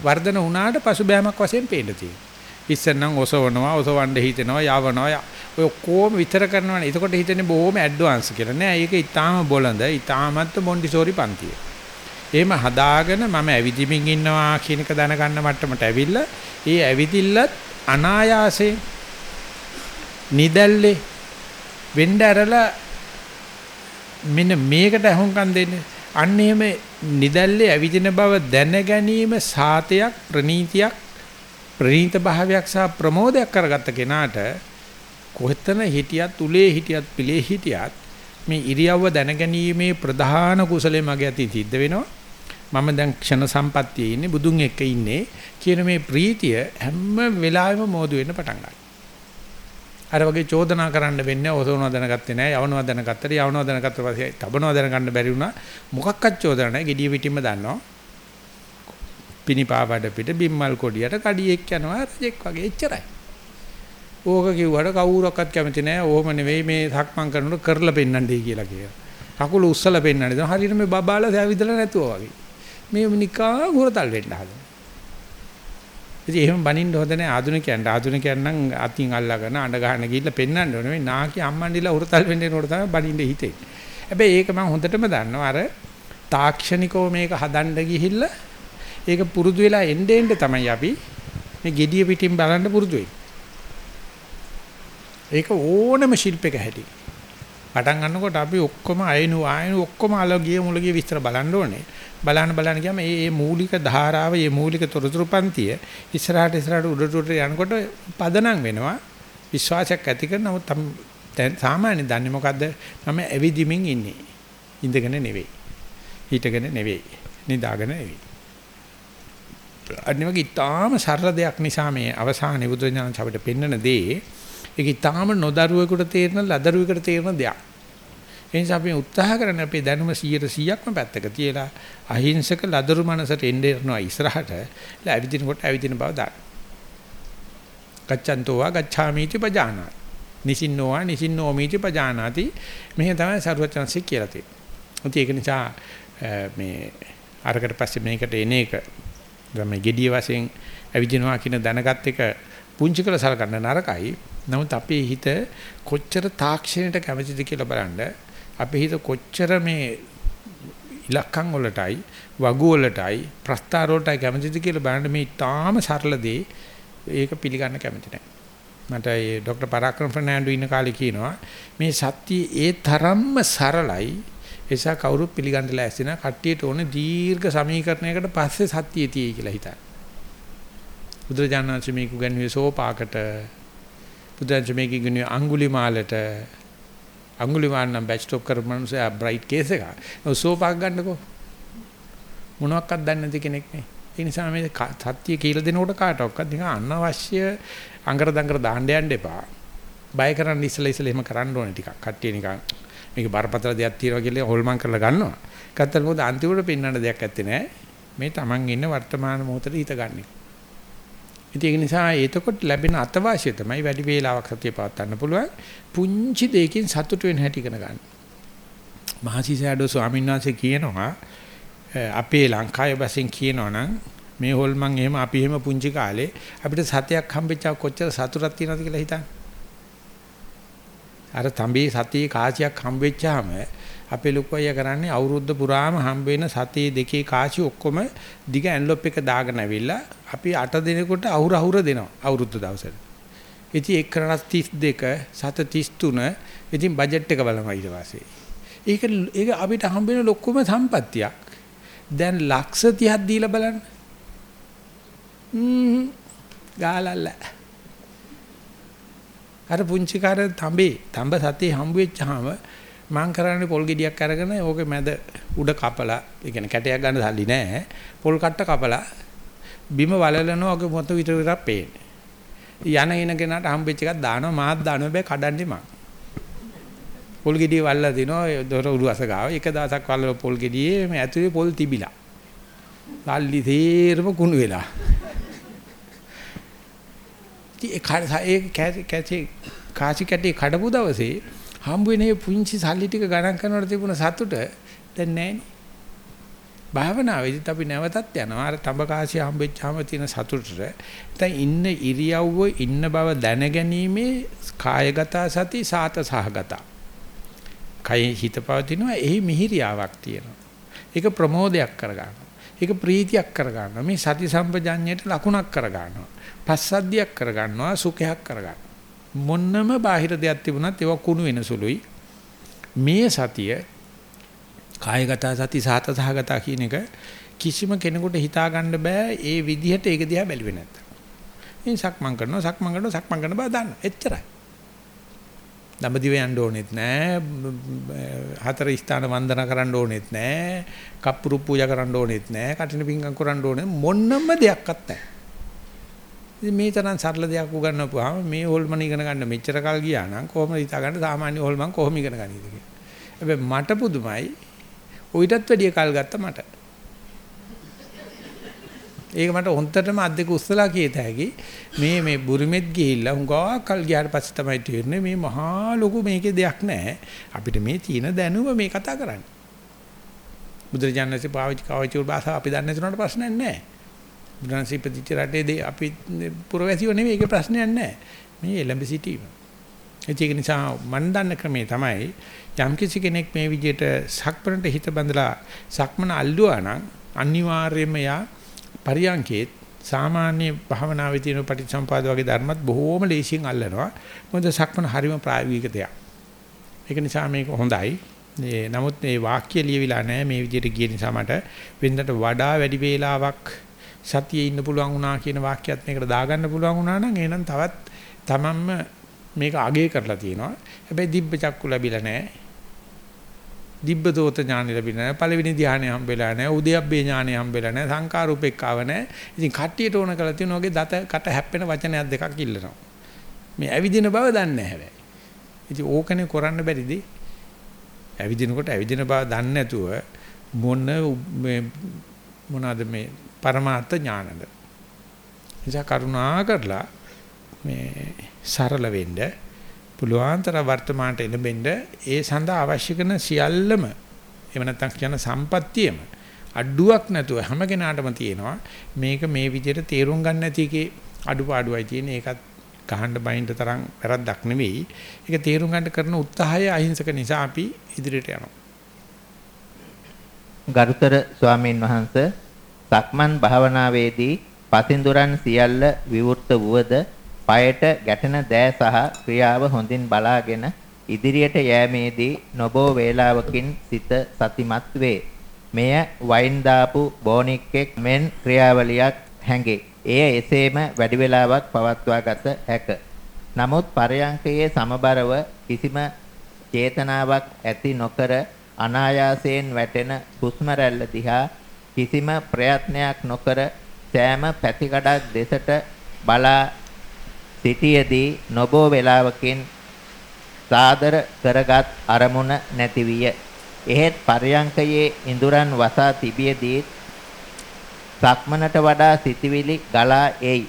වර්ධන වුණාට පසුබෑමක් වශයෙන් පේන්න තියෙනවා. ඉස්සෙන් නම් ඔසවනවා ඔසවන්න හිතෙනවා යවනවා. ඔය කොහොම විතර කරනවනේ. එතකොට හිතන්නේ බොහොම ඇඩ්වාන්ස් කියලා. නෑ ඒක ඊටාම බොළඳ ඊටාමත් මොන්ටිසෝරි පන්තිය. එහෙම හදාගෙන මම ඇවිදිමින් ඉන්නවා කියන එක දැනගන්න මට්ටමට ඇවිල්ලා ඒ ඇවිදිල්ලත් අනායාසයෙන් නිදැල්ලේ වෙන්න ඇරලා මෙන්න මේකට අහුම්කම් දෙන්නේ. අන්න එහෙම නිදැල්ලේ ඇවිදින බව දැන ගැනීම සාතයක් ප්‍රනීතියක් ප්‍රනීත භාවයක් සහ ප්‍රමෝදයක් කරගත්ත කෙනාට කොහෙතන හිටියත් උලේ හිටියත් පිළේ හිටියත් මේ ඉරියව්ව දැනගැනීමේ ප්‍රධාන කුසලයේ මගේ අතී සිද්ධ වෙනවා. මම දැන් ක්ෂණ සම්පත්තියේ ඉන්නේ බුදුන් එක්ක ඉන්නේ කියන මේ ප්‍රීතිය හැම වෙලාවෙම මෝදු වෙන්න පටන් ගන්නවා. අර වගේ චෝදනා කරන්න වෙන්නේ ඔසවනවා දැනගත්තේ නැහැ යවනවා දැනගත්තට යවනවා දැනගත්ත පස්සේ තබනවා දැනගන්න බැරි වුණා මොකක්වත් චෝදනා නැහැ gediya පිටින්ම දන්නවා. පිනිපාවඩ පිට බිම්මල් කොඩියට කඩියෙක් යනවා රජෙක් වගේ එච්චරයි. ඕක කිව්වට කවුරක්වත් කැමති නැහැ. ඕම නෙවෙයි මේ සක්මන් කරනකොට කරලා පෙන්නන්නයි කියලා කියනවා. කකුල උස්සලා පෙන්නන්නේ. හරියට මේ බබාලා සෑවිදලා නැතුව වගේ. මේ නිකා හොරතල් වෙන්න හදන. ඉතින් එහෙම බනින්න හොඳ නැහැ ආධුනිකයන්ට. ආධුනිකයන් නම් අතින් අල්ලගෙන අඬ ගන්න ගිහිල්ලා පෙන්වන්න ඕනේ. මේ නාකි අම්මන්ඩිලා හොරතල් වෙන්න එනකොට තමයි බනින්න හිතේ. හැබැයි ඒක මම හොඳටම දන්නවා. අර තාක්ෂණිකව මේක හදන්න ගිහිල්ලා ඒක පුරුදු වෙලා එන්න එන්න තමයි අපි මේ gediya පිටින් බලන්න පුරුදු වෙන්නේ. ඒක ඕනම ශිල්පයක හැටි. පටන් ගන්නකොට අපි ඔක්කොම අයනු ආයනු ඔක්කොම අලගිය මුලගිය විස්තර බලන්න ඕනේ. බලන්න බලන්න ගියාම මේ මේ මූලික ධාරාව, මේ මූලික තොරතුරු පන්තිය ඉස්සරහට ඉස්සරහට උඩට උඩට යනකොට පදනම් වෙනවා. විශ්වාසයක් ඇති කරන නමුත් දැන් සාමාන්‍යයෙන් දන්නේ මොකද්ද? මම ඇවිදිමින් ඉන්නේ. ඉඳගෙන නෙවෙයි. හිටගෙන නෙවෙයි. නිදාගෙන නෙවෙයි. අනිත් වගේ ඊටාම සරල දෙයක් නිසා මේ අවසානයේ බුදුරජාණන් අපිට පෙන්වන දේ ඒක ඊටාම නොදරුවෙකුට තේරෙන ලදරුවෙකුට තේරෙන දෙයක්. ඒ නිසා අපි උත්සාහ කරන්නේ අපේ දැනුම 100%ක්ම පැත්තක තියලා අහිංසක ලදරු මනසට එන්නේ යනවා ඉස්සරහට. එලා ඇවිදිනකොට ඇවිදින බව දාන්න. ගච්ඡන්තෝවා ගච්ඡාමීති පජානාති. නිසින්නෝවා නිසින්නෝමීති පජානාති. මෙහෙම තමයි සරුවචනසික කියලා තියෙන්නේ. ඒක නිසා මේ අරකට පස්සේ මේකට එන එක මේ gediya වශයෙන් ඇවිදිනවා කියන දැනගත් එක පුංචි කළ සලකන්න නරකයි. නමුත් අපේ හිත කොච්චර තාක්ෂණයට කැමතිද කියලා බලන්න අපේ හිත කොච්චර මේ ඉලක්කම් වලටයි වගු වලටයි ප්‍රස්තාර වලටයි කැමතිද කියලා බලන්න මේ තාම සරල දේ ඒක පිළිගන්න කැමති නැහැ. මට ඒ ડોક્ટર පරාක්‍රම ෆර්නෑන්ඩෝ ඉන්න කාලේ කියනවා මේ සත්‍ය ඒ තරම්ම සරලයි එසා කවුරුත් පිළිගන්න ලෑස්ති නැහැ. කට්ටියට ඕනේ දීර්ඝ සමීකරණයකට පස්සේ සත්‍යය තියෙයි කියලා හිතන්න. බුදුරජාණන් වහන්සේ මේක උගන්වුවේ සෝපාකට බුදුන්සේ මේක ඉගෙනුවේ අඟුලිමාලට අඟුලිමාල නම් බැච් ස්ටොප් කරපු මනුස්සයා බ්‍රයිට් කේස් එක. ඔය සෝපාක් ගන්නකෝ. මොනවත් දන්නේ නැති කෙනෙක් නේ. ඒ නිසා මේ සත්‍ය කියලා දෙනකොට කාටවත් නිකන් අනවශ්‍ය අඟර දඟර දාන්න යන්න එපා. බය කරන්න ඉස්සලා ඉස්සලා එහෙම කරන්න ඕනේ ටිකක්. කට්ටිය නිකන් මේක බරපතල දෙයක් තියෙනවා කියලා හොල්මන් කරලා ගන්නවා. ගත්තට මොකද අන්තිමට පෙන්වන්න දෙයක් ඇත්තේ නැහැ. මේ Taman ඉන්න වර්තමාන මොහොතේ හිත ගන්න. ඉතින් ඒක නිසා එතකොට ලැබෙන අතවාසිය තමයි වැඩි වේලාවක් සතිය පවත්වන්න පුළුවන්. පුංචි දෙයකින් සතුට වෙන හැටි ඉගෙන ගන්න. මහසිසඩෝ ස්වාමීන් වහන්සේ කියනවා අපේ ලංකාවේ බසින් කියනවනම් මේ හොල්මන් එහෙම අපි එහෙම පුංචි කාලේ අපිට සතයක් හම්බෙච්චා කොච්චර සතුටක් තියෙනවද කියලා හිතන්න. අර තඹේ සතියේ කාසියක් හම්බෙච්චාම අපේ ලොකු අයියා කරන්නේ අවුරුද්ද පුරාම හම්බ වෙන සතියේ දෙකේ කාසි ඔක්කොම දිග ඇන්ලොප් එක දාගෙන ඇවිල්ලා අපි 8 දිනකට අහුර අහුර දෙනවා අවුරුද්ද දවසට. ඉතින් එක්කරන 32 සත 33 ඉතින් බජට් එක බලනවා ඊට පස්සේ. ඒක ඒක අපිට හම්බ වෙන ලොකුම සම්පත්තියක්. දැන් ලක්ෂ 30ක් දීලා බලන්න. ම්ම් ගාලල්ල. අර පුංචි කාර තඹේ තඹ සතේ හම්බ වෙච්චාම මං කරන්නේ පොල් ගෙඩියක් අරගෙන ඕකේ මැද උඩ කපලා ඒ කියන්නේ කැටයක් ගන්න සල්ලි නැහැ පොල් කට්ට කපලා බිම වලලනවා ඔගේ මොත විතර විතරක් පේන්නේ. යන එන කෙනාට හම්බෙච්ච එකක් දානවා මාත් දානවා බෑ කඩන්නේ මං. පොල් ගෙඩිය වල්ලා දිනවා දොර උඩුවස ගාව. එක දවසක් වල්ලා පොල් ගෙඩියේ මේ ඇතුලේ පොල් තිබිලා. සල්ලි තේරම කුණු වෙලා. ඒ කැටි කාචි කැටි කඩපු දවසේ හම්බ වෙන මේ පුංචි සල්ලි ටික ගණන් කරනකොට තිබුණ සතුට දැන් නැහැනේ. භාවනාවේදීත් අපි නැවතත් යනවා අර තඹකාසිය හම්බෙච්චාම තියෙන සතුටට. දැන් ඉන්න ඉරියව්ව ඉන්න බව දැනගැනීමේ කායගත සති සාත සහගත. කය හිත පවතිනවා එහි මිහිරියාවක් තියෙනවා. ඒක ප්‍රමෝදයක් කරගන්නවා. ඒක ප්‍රීතියක් කරගන්නවා. මේ සති සම්පජඤ්ඤයට ලකුණක් කරගන්නවා. පස්සද්ධියක් කරගන්නවා සුඛයක් කරගන්නවා. මොන්නම බාහිර දෙයක් තිබුණත් ඒවා කුණු වෙන සුළුයි. මේ සතිය කායගත සති සාත සහගත කියන එක කිසිම කෙනෙකුට හිතා ගන්න බෑ ඒ විදිහට ඒක දිහා බැලුවේ නැත්තම්. ඉතින් සක්මන් කරනවා සක්මන් කරනවා සක්මන් කරන බව දන්න. එච්චරයි. දඹදිව යන්න ඕනෙත් නෑ. හතර ස්ථාන වන්දනා කරන්න ඕනෙත් නෑ. කප්පුරු පූජා කරන්න ඕනෙත් නෑ. කටින පිංගම් කරන්න ඕනේ මොන්නම දෙයක්වත් නෑ. ඉතින් මේ තරම් සරල දෙයක් උගන්වපුවාම මේ හොල්මන ඉගෙන ගන්න මෙච්චර කල් ගියා නම් කොහොමද හිතා ගන්න සාමාන්‍ය හොල්මන් කොහොම ඉගෙන ගන්නීද කියලා. හැබැයි මට පුදුමයි ඔయితත් වැඩිය කල් ගත්ත මට. ඒක මට හොන්තටම අද්දක උස්සලා කියත හැකි මේ මේ බුරුමෙත් ගිහිල්ලා හුඟා කල් ගියාට පස්සේ තමයි තේරෙන්නේ මේ මහා ලොකු මේකේ දෙයක් නැහැ. අපිට මේ තීන දැනුම මේ කතා කරන්නේ. බුදුරජාණන්සේ පාවිච්චි කාවිච්චි භාෂාව අපි දන්නේ නැතුනට ප්‍රශ්නයක් නැහැ. බුදුන්සේ ඉපදිච්ච රටේ අපි පුරවැසියෝ නෙවෙයි ඒකේ ප්‍රශ්නයක් නැහැ. මේ එළඹ සිටීම. ඒක නිසා මන් දන්න ක්‍රමේ තමයි යම් කිසි කෙනෙක් මේ විදිහට සක්මනට හිත බඳලා සක්මන අල්ලුවා නම් අනිවාර්යයෙන්ම යා පරියන්කේත් සාමාන්‍ය භාවනාවේ තියෙන පටිච්චසම්පාද වගේ ධර්මත් බොහෝම ලේසියෙන් අල්ලනවා. මොකද සක්මන හරිම ප්‍රායෝගික දෙයක්. ඒක නිසා මේක හොඳයි. නමුත් මේ වාක්‍ය ලියවිලා නැහැ මේ විදිහට ගිය නිසා මට වෙනදට වඩා වැඩි වේලාවක් සතියේ ඉන්න පුළුවන් වුණා කියන වාක්‍යයත් මේකට දාගන්න පුළුවන් වුණා නම් එහෙනම් තවත් තමන්ම මේක අගය කරලා තියෙනවා. හැබැයි දිබ්බ චක්කු ලැබිලා නැහැ. දිබ්බ දෝත ඥානෙ ලැබිලා නැහැ. පළවෙනි ධානය හම්බෙලා නැහැ. උදයබ්බේ ඥානෙ හම්බෙලා නැහැ. සංකාරූපෙක්කව නැහැ. ඉතින් කට්ටියට ඕන කරලා තියෙන වගේ දත කට හැප්පෙන වචනයක් දෙකක් ඉල්ලනවා. මේ ඇවිදින බව දන්නේ නැහැ හැබැයි. ඉතින් ඕකනේ කරන්න බැරිද? ඇවිදිනකොට ඇවිදින බව දන්නේ නැතුව මොන මේ මොනවාද මේ පරමාර්ථ ඥානද. නිසා කරුණා කරලා මේ සරල වෙන්න පුළුවන්තර වර්තමානට එළඹෙන්න ඒ සඳහා අවශ්‍ය කරන සියල්ලම එහෙම නැත්නම් කියන සම්පත්තියම අඩුවක් නැතුව හැම කෙනාටම තියෙනවා. මේක මේ විදිහට තේරුම් ගන්න නැති එකේ අඩුපාඩුවයි තියෙන්නේ. ඒකත් ගහන්න බයින්ද තරම් වැරද්දක් නෙවෙයි. ඒක තේරුම් ගන්න කරන උත්සාහය අහිංසක නිසා අපි ඉදිරියට යනවා. ගරුතර ස්වාමීන් වහන්සේ සක්මන් භාවනාවේදී පසින්දුරන් සියල්ල විවෘත වුවද পায়ට ගැටෙන දෑ සහ ක්‍රියාව හොඳින් බලාගෙන ඉදිරියට යෑමේදී නොබෝ වේලාවකින් සිත සතිමත් වේ. මෙය වයින් දාපු බෝනික්ෙක් මෙන් ක්‍රියාවලියක් හැඟේ. එය එසේම වැඩි වේලාවක් පවත්වා ගත හැක. නමුත් පරයන්කයේ සමබරව කිසිම චේතනාවක් ඇති නොකර අනායාසයෙන් වැටෙන හුස්ම රැල්ල දිහා කිසිම ප්‍රයත්නයක් නොකර සෑම පැතිකඩක් දෙසට බලා සිටියේදී නොබෝ වේලාවකින් සාදර කරගත් අරමුණ නැති විය. එහෙත් පරයන්කයේ ඉඳුරන් වසා තිබියදී සක්මනට වඩා සිටිවිලි ගලා එයි.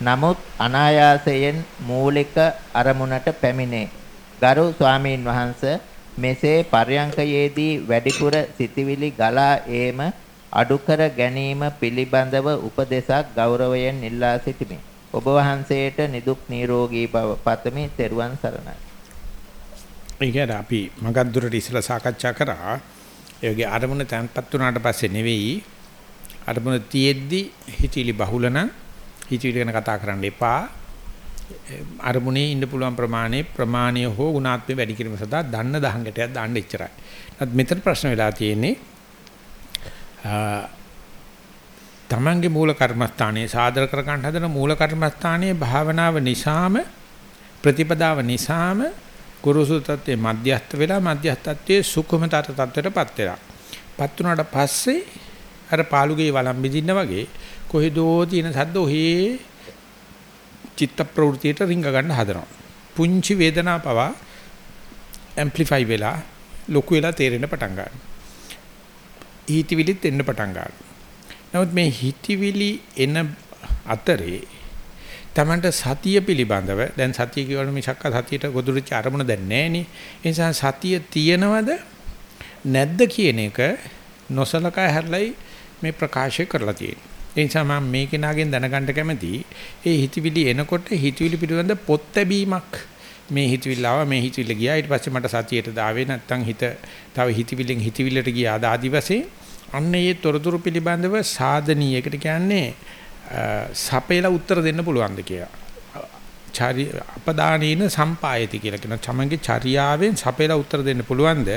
නමුත් අනායාසයෙන් මූලික අරමුණට පැමිණේ. ගරු ස්වාමීන් වහන්ස මෙසේ පරයන්කයේදී වැඩිපුර සිටිවිලි ගලා ඒම අඩු කර ගැනීම පිළිබඳව උපදේශක් ගෞරවයෙන් ඉල්ලා සිටිමි. ඔබ වහන්සේට නිදුක් නිරෝගී බව පතමි. ත්වන් සරණයි. ඒකට අපි මගක් දුරට ඉස්සලා සාකච්ඡා කරා ඒගේ අරමුණ තැන්පත් වුණාට පස්සේ නෙවෙයි අරමුණ තියෙද්දි හිතවිලි බහුල නම් හිතවිලි ගැන කතා කරන්න එපා අරමුණේ ඉන්න පුළුවන් ප්‍රමාණය ප්‍රමාණය හෝ ගුණාත්මක වැඩි කිරීම සඳහා දන්න දහංගටයක් දාන්න එච්චරයි. නමුත් මෙතන ප්‍රශ්න වෙලා තියෙන්නේ තමන්ගේ මූල කර්මස්ථානයේ සාදර කර ගන්න හදන මූල කර්මස්ථානයේ භාවනාව නිසාම ප්‍රතිපදාව නිසාම ගුරුසු තත්ත්වයේ මධ්‍යස්ථ වෙලා මධ්‍යස්ථ තත්ත්වයේ සුකුමතර තත්ත්වයටපත් වෙලා. පත් වුණාට පස්සේ අර පාළුගේ වළම් බෙදින්න වගේ කොහෙදෝ තියෙන සද්ද ඔහේ චිත්ත ප්‍රවෘතියට රිංග ගන්න හදනවා. පුංචි වේදනා පවා ඇම්ප්ලිෆයි වෙලා ලොකු වෙලා තේරෙන්න පටන් ගන්නවා. හිතවිලිත් එන්න පටන් ගන්නවා. නමුත් මේ හිතවිලි එන අතරේ තමන්ට සතිය පිළිබඳව දැන් සතිය කියවල මිසක්ක සතියට ගොදුරුච්ච අරමුණ දැන් නැහෙනේ. ඒ නිසා සතිය තියෙනවද නැද්ද කියන එක නොසලකා හැරලයි මේ ප්‍රකාශය කරලා තියෙන්නේ. ඒ නිසා මම මේ කෙනාගෙන් දැනගන්න කැමතියි. ඒ හිතවිලි එනකොට හිතවිලි පිළිබඳ පොත් ලැබීමක් මේ හිතවිල්ල ආවා මේ හිතවිල්ල ගියා ඊට පස්සේ මට සතියට දාවේ නැත්තම් හිත තව හිතවිල්ලෙන් හිතවිල්ලට ගියා ආදි වශයෙන් අන්න ඒ තොරතුරු පිළිබඳව සාධනීයකට කියන්නේ සපේලා උත්තර දෙන්න පුළුවන්ද කියලා. චරි අපදානීන සම්පායති කියලා කියන චමන්ගේ චර්යාවෙන් සපේලා උත්තර දෙන්න පුළුවන්ද?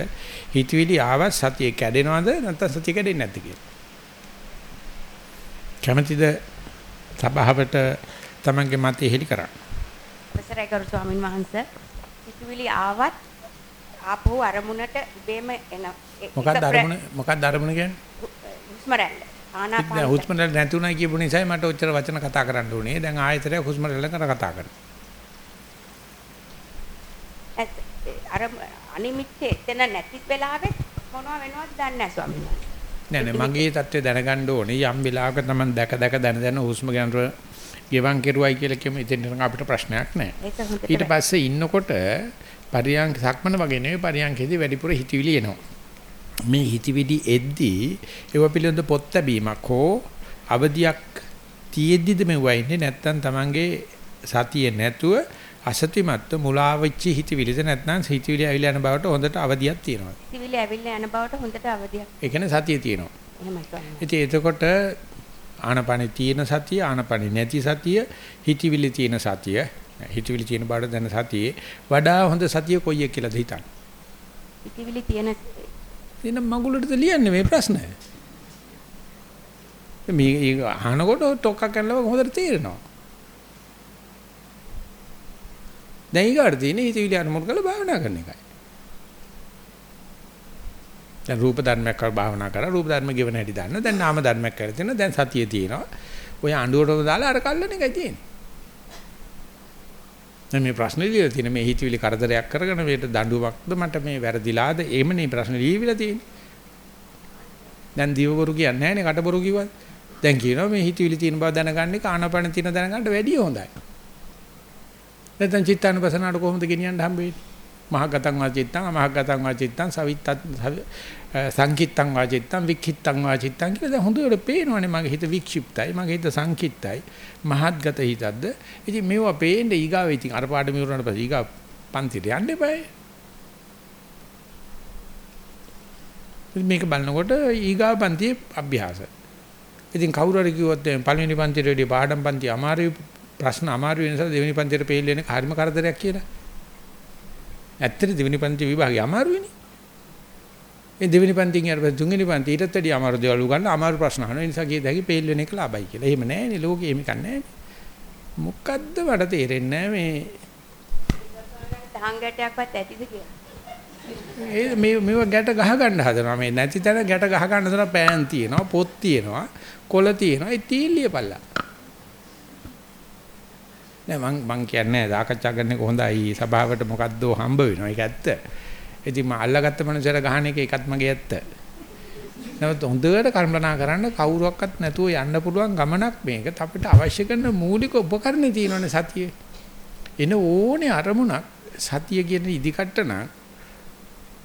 හිතවිලි ආවත් සතිය කැඩෙනවද නැත්නම් සතිය කැඩෙන්නේ නැද්ද කියලා. කැමැතිද සභාවට තමන්ගේ මතය හෙලි කරන්න. අවසරයි ස්වාමින් වහන්සේ. හිතවිලි ආවත් ආපහු අරමුණට ඉබේම එන මොකක්ද අරමුණ මොකක්ද අරමුණ කියන්නේ? හුස්ම රැල්ල. ආනාපාන. දැන් හුස්ම රැල්ල නැති උනායි කියපු නිසායි මට ඔච්චර වචන කතා කරන්න උනේ. දැන් ආයතරය හුස්ම රැල්ල කර කතා කරනවා. අර අනිමිත්තේ එතන නැති වෙලාවෙත් මොනව වෙනවද දන්නේ නැහැ ස්වාමීන් වහන්සේ. නෑ නෑ මගේ தත්ත්වය දැනගන්න ඕනේ යම් වෙලාවක තමයි දැක දැක දැන දැන හුස්ම ගන්නව ගෙවන් කෙරුවයි කියලා කියමු ඉතින් අපිට ප්‍රශ්නයක් නෑ ඒක හොඳට ඊට පස්සේ ඉන්නකොට පරියන්ක සක්මන වගේ නෙවෙයි පරියන්කේදී වැඩිපුර හිතවිලි එනවා මේ හිතවිලි එද්දී ඒව පිළිබඳ පොත් ලැබීමක් හෝ අවදියක් තියෙද්දිද මෙවුවා ඉන්නේ නැත්තම් Tamange සතියේ නැතුව අසතිමත්ව මුලාවෙච්ච හිතවිලිද නැත්නම් හිතවිලි ඇවිල්ලා යන බවට හොඳට අවදියක් තියෙනවා. හිතවිලි ඇවිල්ලා යන බවට හොඳට අවදියක්. ඒ කියන්නේ සතිය තියෙනවා. එහෙමයි ඉතින් එතකොට ආනපනෙ තියෙන සතිය ආනපනෙ නැති සතිය හිතවිලි තියෙන සතිය හිතවිලි තියෙන බවට දැන සතියේ වඩා හොඳ සතිය කොයි එක කියලාද හිතන්නේ. හිතවිලි තියෙන එන මගුලටද ලියන්නේ මේ ප්‍රශ්නය. මේ අහනකොට ටොක්ක කරනවා හොඳට තේරෙනවා. දැන් ඊගාට තියෙන්නේ හිතවිලි අනුමුල් කරලා භාවනා කරන එකයි. දැන් රූප ධර්මයක් කර භාවනා කරා රූප ධර්ම ගෙවන හැටි දන්න. දැන් නාම ධර්මයක් කරලා තියෙනවා. දැන් සතිය තියෙනවා. ඔය අඬුවටම දාලා අර කල්ලන එකයි තියෙන්නේ. දැන් මේ ප්‍රශ්නේ ලියලා තියෙන මේ හිතවිලි කරදරයක් කරගෙන මේට දඬුවමක්ද මට මේ වැරදිලාද එහෙමනේ ප්‍රශ්නේ ලියවිලා තියෙන්නේ. දැන් දිවබරු කියන්නේ නැහැ නේ කටබරු කිව්වත්. දැන් කියනවා මේ හිතවිලි තියෙන බව දැනගන්නේ කානපන තියෙන දැනගන්නට වැඩිය හොඳයි. නැත්නම් චිත්තානුපසනාවට කොහොමද ගෙනියන්න හම්බෙන්නේ? මහගතං වාචිත්තං අමහගතං වාචිත්තං සවිත්තත් සංකිත්තං වාචිත්තං වික්ඛිත්තං වාචිත්තං කියලා දැන් හොඳට පේනවනේ මගේ හිත වික්ෂිප්තයි මගේ හිත සංකිත්තයි මහත්ගත හිතක්ද ඉතින් මේවා පේන්නේ ඊගාව ඉතින් අර පාඩම ඉවරනට පස්සේ ඊගා පන්තිට යන්න එපායි මේක බලනකොට ඊගාව පන්තියේ අභ්‍යාස ඉතින් කවුරු හරි කිව්වොත් පළවෙනි පන්තියට වැඩි පාඩම් පන්ති අමාරුයි ප්‍රශ්න අමාරු වෙන නිසා දෙවෙනි පන්තියට පෙළ වෙන කාර්ම කරදරයක් කියලා. ඇත්තට දෙවෙනි පන්ති විභාගය අමාරුයිනේ. ඒ දෙවෙනි පන්තියෙන් ඊට පස්සේ තුන්වෙනි පන්ති ඊටත් වැඩි අමාරු දේවල් උගන්න අමාරු ප්‍රශ්න අහනවා. ඒ නිසා කීයද හැකි පෙළ වෙන එක ලාභයි කියලා. එහෙම නැහැනේ ලෝකේ එහෙම කන්නේ මොකද්ද මට තේරෙන්නේ මේ දහං ගැටයක්වත් ඇතිද කියලා. ඒ මේ මේව ගැට ගහ ගන්න හදනවා. මේ නැති තැන ගැට ගහ ගන්න තර පෑන් තියෙනවා පොත් තියෙනවා කොළ තියෙනවා. ඒ තීලිය පල්ලා. නෑ මං මං කියන්නේ සාකච්ඡා කරන්නේ කොහොඳයි සභාවට මොකද්ද හම්බ වෙනවා. ඒක ඇත්ත ඉතින් මම අල්ලගත්ත මනුස්සයර ගහන එක ඒකත් මගේ ඇත්ත නමුත් හොඳට කල්පනා කරන්න කවුරුවක්වත් නැතුව යන්න පුළුවන් ගමනක් මේක අපිට අවශ්‍ය කරන මූලික උපකරණ තියෙනවනේ සතියේ එන ඕනේ අරමුණක් සතිය කියන ඉදිකට්ට නම්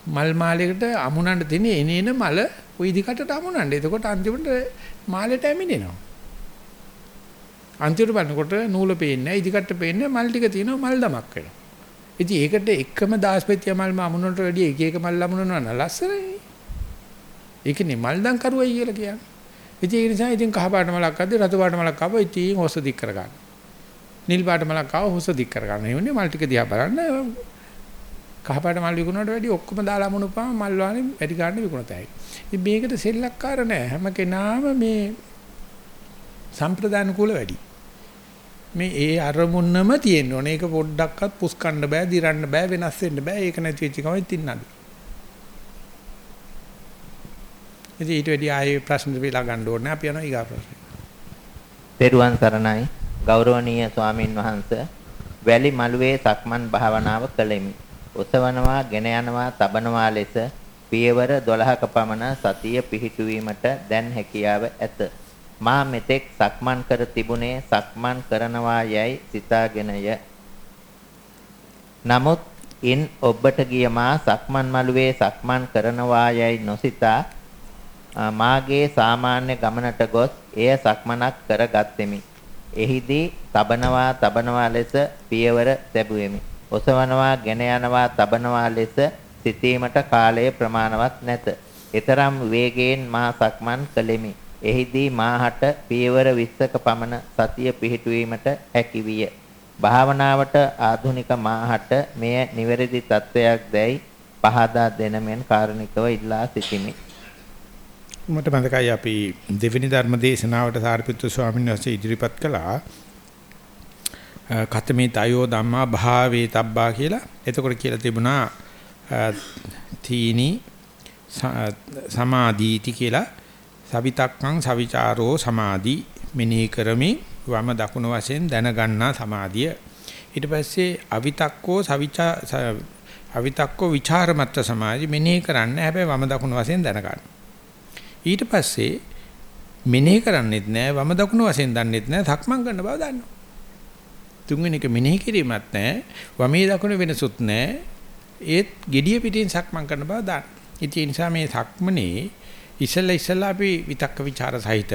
මල් මාලයකට අමුණන්න තියෙන එනේන මල ওই ඉදිකටට අමුණන්න. එතකොට අන්තිමට මාලයට ඇමිනෙනවා. අන්තිමට බලනකොට නූල පේන්නේ නැහැ, ඉදිකට්ට පේන්නේ මල් ටික තියෙනවා මල් දමක් වෙනවා. ඉතින් ඒකට එකම දාස්පෙත්තිය මල් අමුණනට වැඩිය එක එක මල් අමුණනවා නම් ලස්සනයි. ඒකනේ මල් දම් කරුවයි කියලා කියන්නේ. ඉතින් ඒ නිසා ඉතින් කහ පාට මලක් අද්දි රතු පාට මලක් ආව ඉතින් හොස්ස දික් කර ගන්න. නිල් පාට මලක් ආව හොස්ස දික් කර ගන්න. එන්නේ මල් ටික දිහා බලන්න කහපාට මල් විකුණනට වැඩි ඔක්කොම දාලා අමුණුපාම මල් වානේ වැඩි ගන්න විකුණතයි. ඉතින් මේකට සෙල්ලක්කාර නෑ. හැම කෙනාම මේ සම්ප්‍රදාන කුල වැඩි. මේ ඒ අරමුණම තියෙන්න ඕනේ. ඒක පොඩ්ඩක්වත් පුස් කන්න බෑ, දිරන්න බෑ, වෙනස් වෙන්න බෑ. ඒක නැති වෙච්ච ගමන් තින්නද. ඉතින් ඊට වැඩි ආයේ ප්‍රශ්න දෙවිලා ගන්න ඕනේ. අපි යනවා ඊගා ප්‍රශ්න. පෙරුවන් සරණයි ගෞරවනීය ස්වාමින් වහන්සේ වැලි මළුවේ සක්මන් භාවනාව කළෙමි. ඔසවනවා, ගෙන යනවා, තබනවා ලෙස පියවර 12ක පමණ සතිය පිහිටුවීමට දැන් හැකියාව ඇත. මා මෙතෙක් සක්මන් කර තිබුණේ සක්මන් කරනවා යයි සිතාගෙනය. නමුත් ඉන් ඔබට ගිය මා සක්මන් මළුවේ සක්මන් කරනවා යයි නොසිතා මාගේ සාමාන්‍ය ගමනට ගොස් එය සක්මනක් කරගත්ෙමි. එහිදී තබනවා තබනවා ලෙස පියවර තැබුවෙමි. ඔසවනවා, ගෙන යනවා, තබනවා ලෙස සිටීමට කාලය ප්‍රමාණවත් නැත. ඊතරම් වේගයෙන් මා සක්මන් කළෙමි. එහිදී මාහට පියවර 20ක පමණ සතිය පිහිටුවීමට හැකි විය. භාවනාවට ආධුනික මාහට මෙය නිවැරදි තත්වයක් දැයි පහදා දෙන මෙන් කාරුණිකව ඉල්ලා සිටිමි. මට මතකයි අපි දෙවෙනි ධර්ම දේශනාවට සාරිපුත්‍ර ස්වාමීන් වහන්සේ ඉදිරිපත් කළා කතමේ තයෝ ධම්මා භාවේ තබ්බා කියලා. එතකොට කියලා තිබුණා තීනි සමාධීති කියලා සවිතක්කං සවිචාරෝ සමාධි මෙනෙහි කරමි වම දකුණ වශයෙන් දැනගන්නා සමාධිය. ඊට පස්සේ අවිතක්කෝ සවිචා අවිතක්කෝ ਵਿਚාරමත්ත සමාධි මෙනෙහි කරන්න හැබැයි වම දකුණ වශයෙන් දැනගන්න. ඊට පස්සේ මෙනෙහි කරන්නෙත් නෑ වම දකුණ වශයෙන් දන්නෙත් නෑ සක්මන් කරන බව දන්නවා. තුන්වෙනි එක මෙනෙහි කිරීමත් නැහැ. වමේ දකුණ වෙනසුත් නැහැ. ඒත් gediya පිටින් සක්මන් කරන බව දාන්න. ඉතින් ඒ නිසා මේ සක්මනේ ඉස්සෙල්ලා ඉස්සෙල්ලා අපි විතක්ක ਵਿਚාර සහිත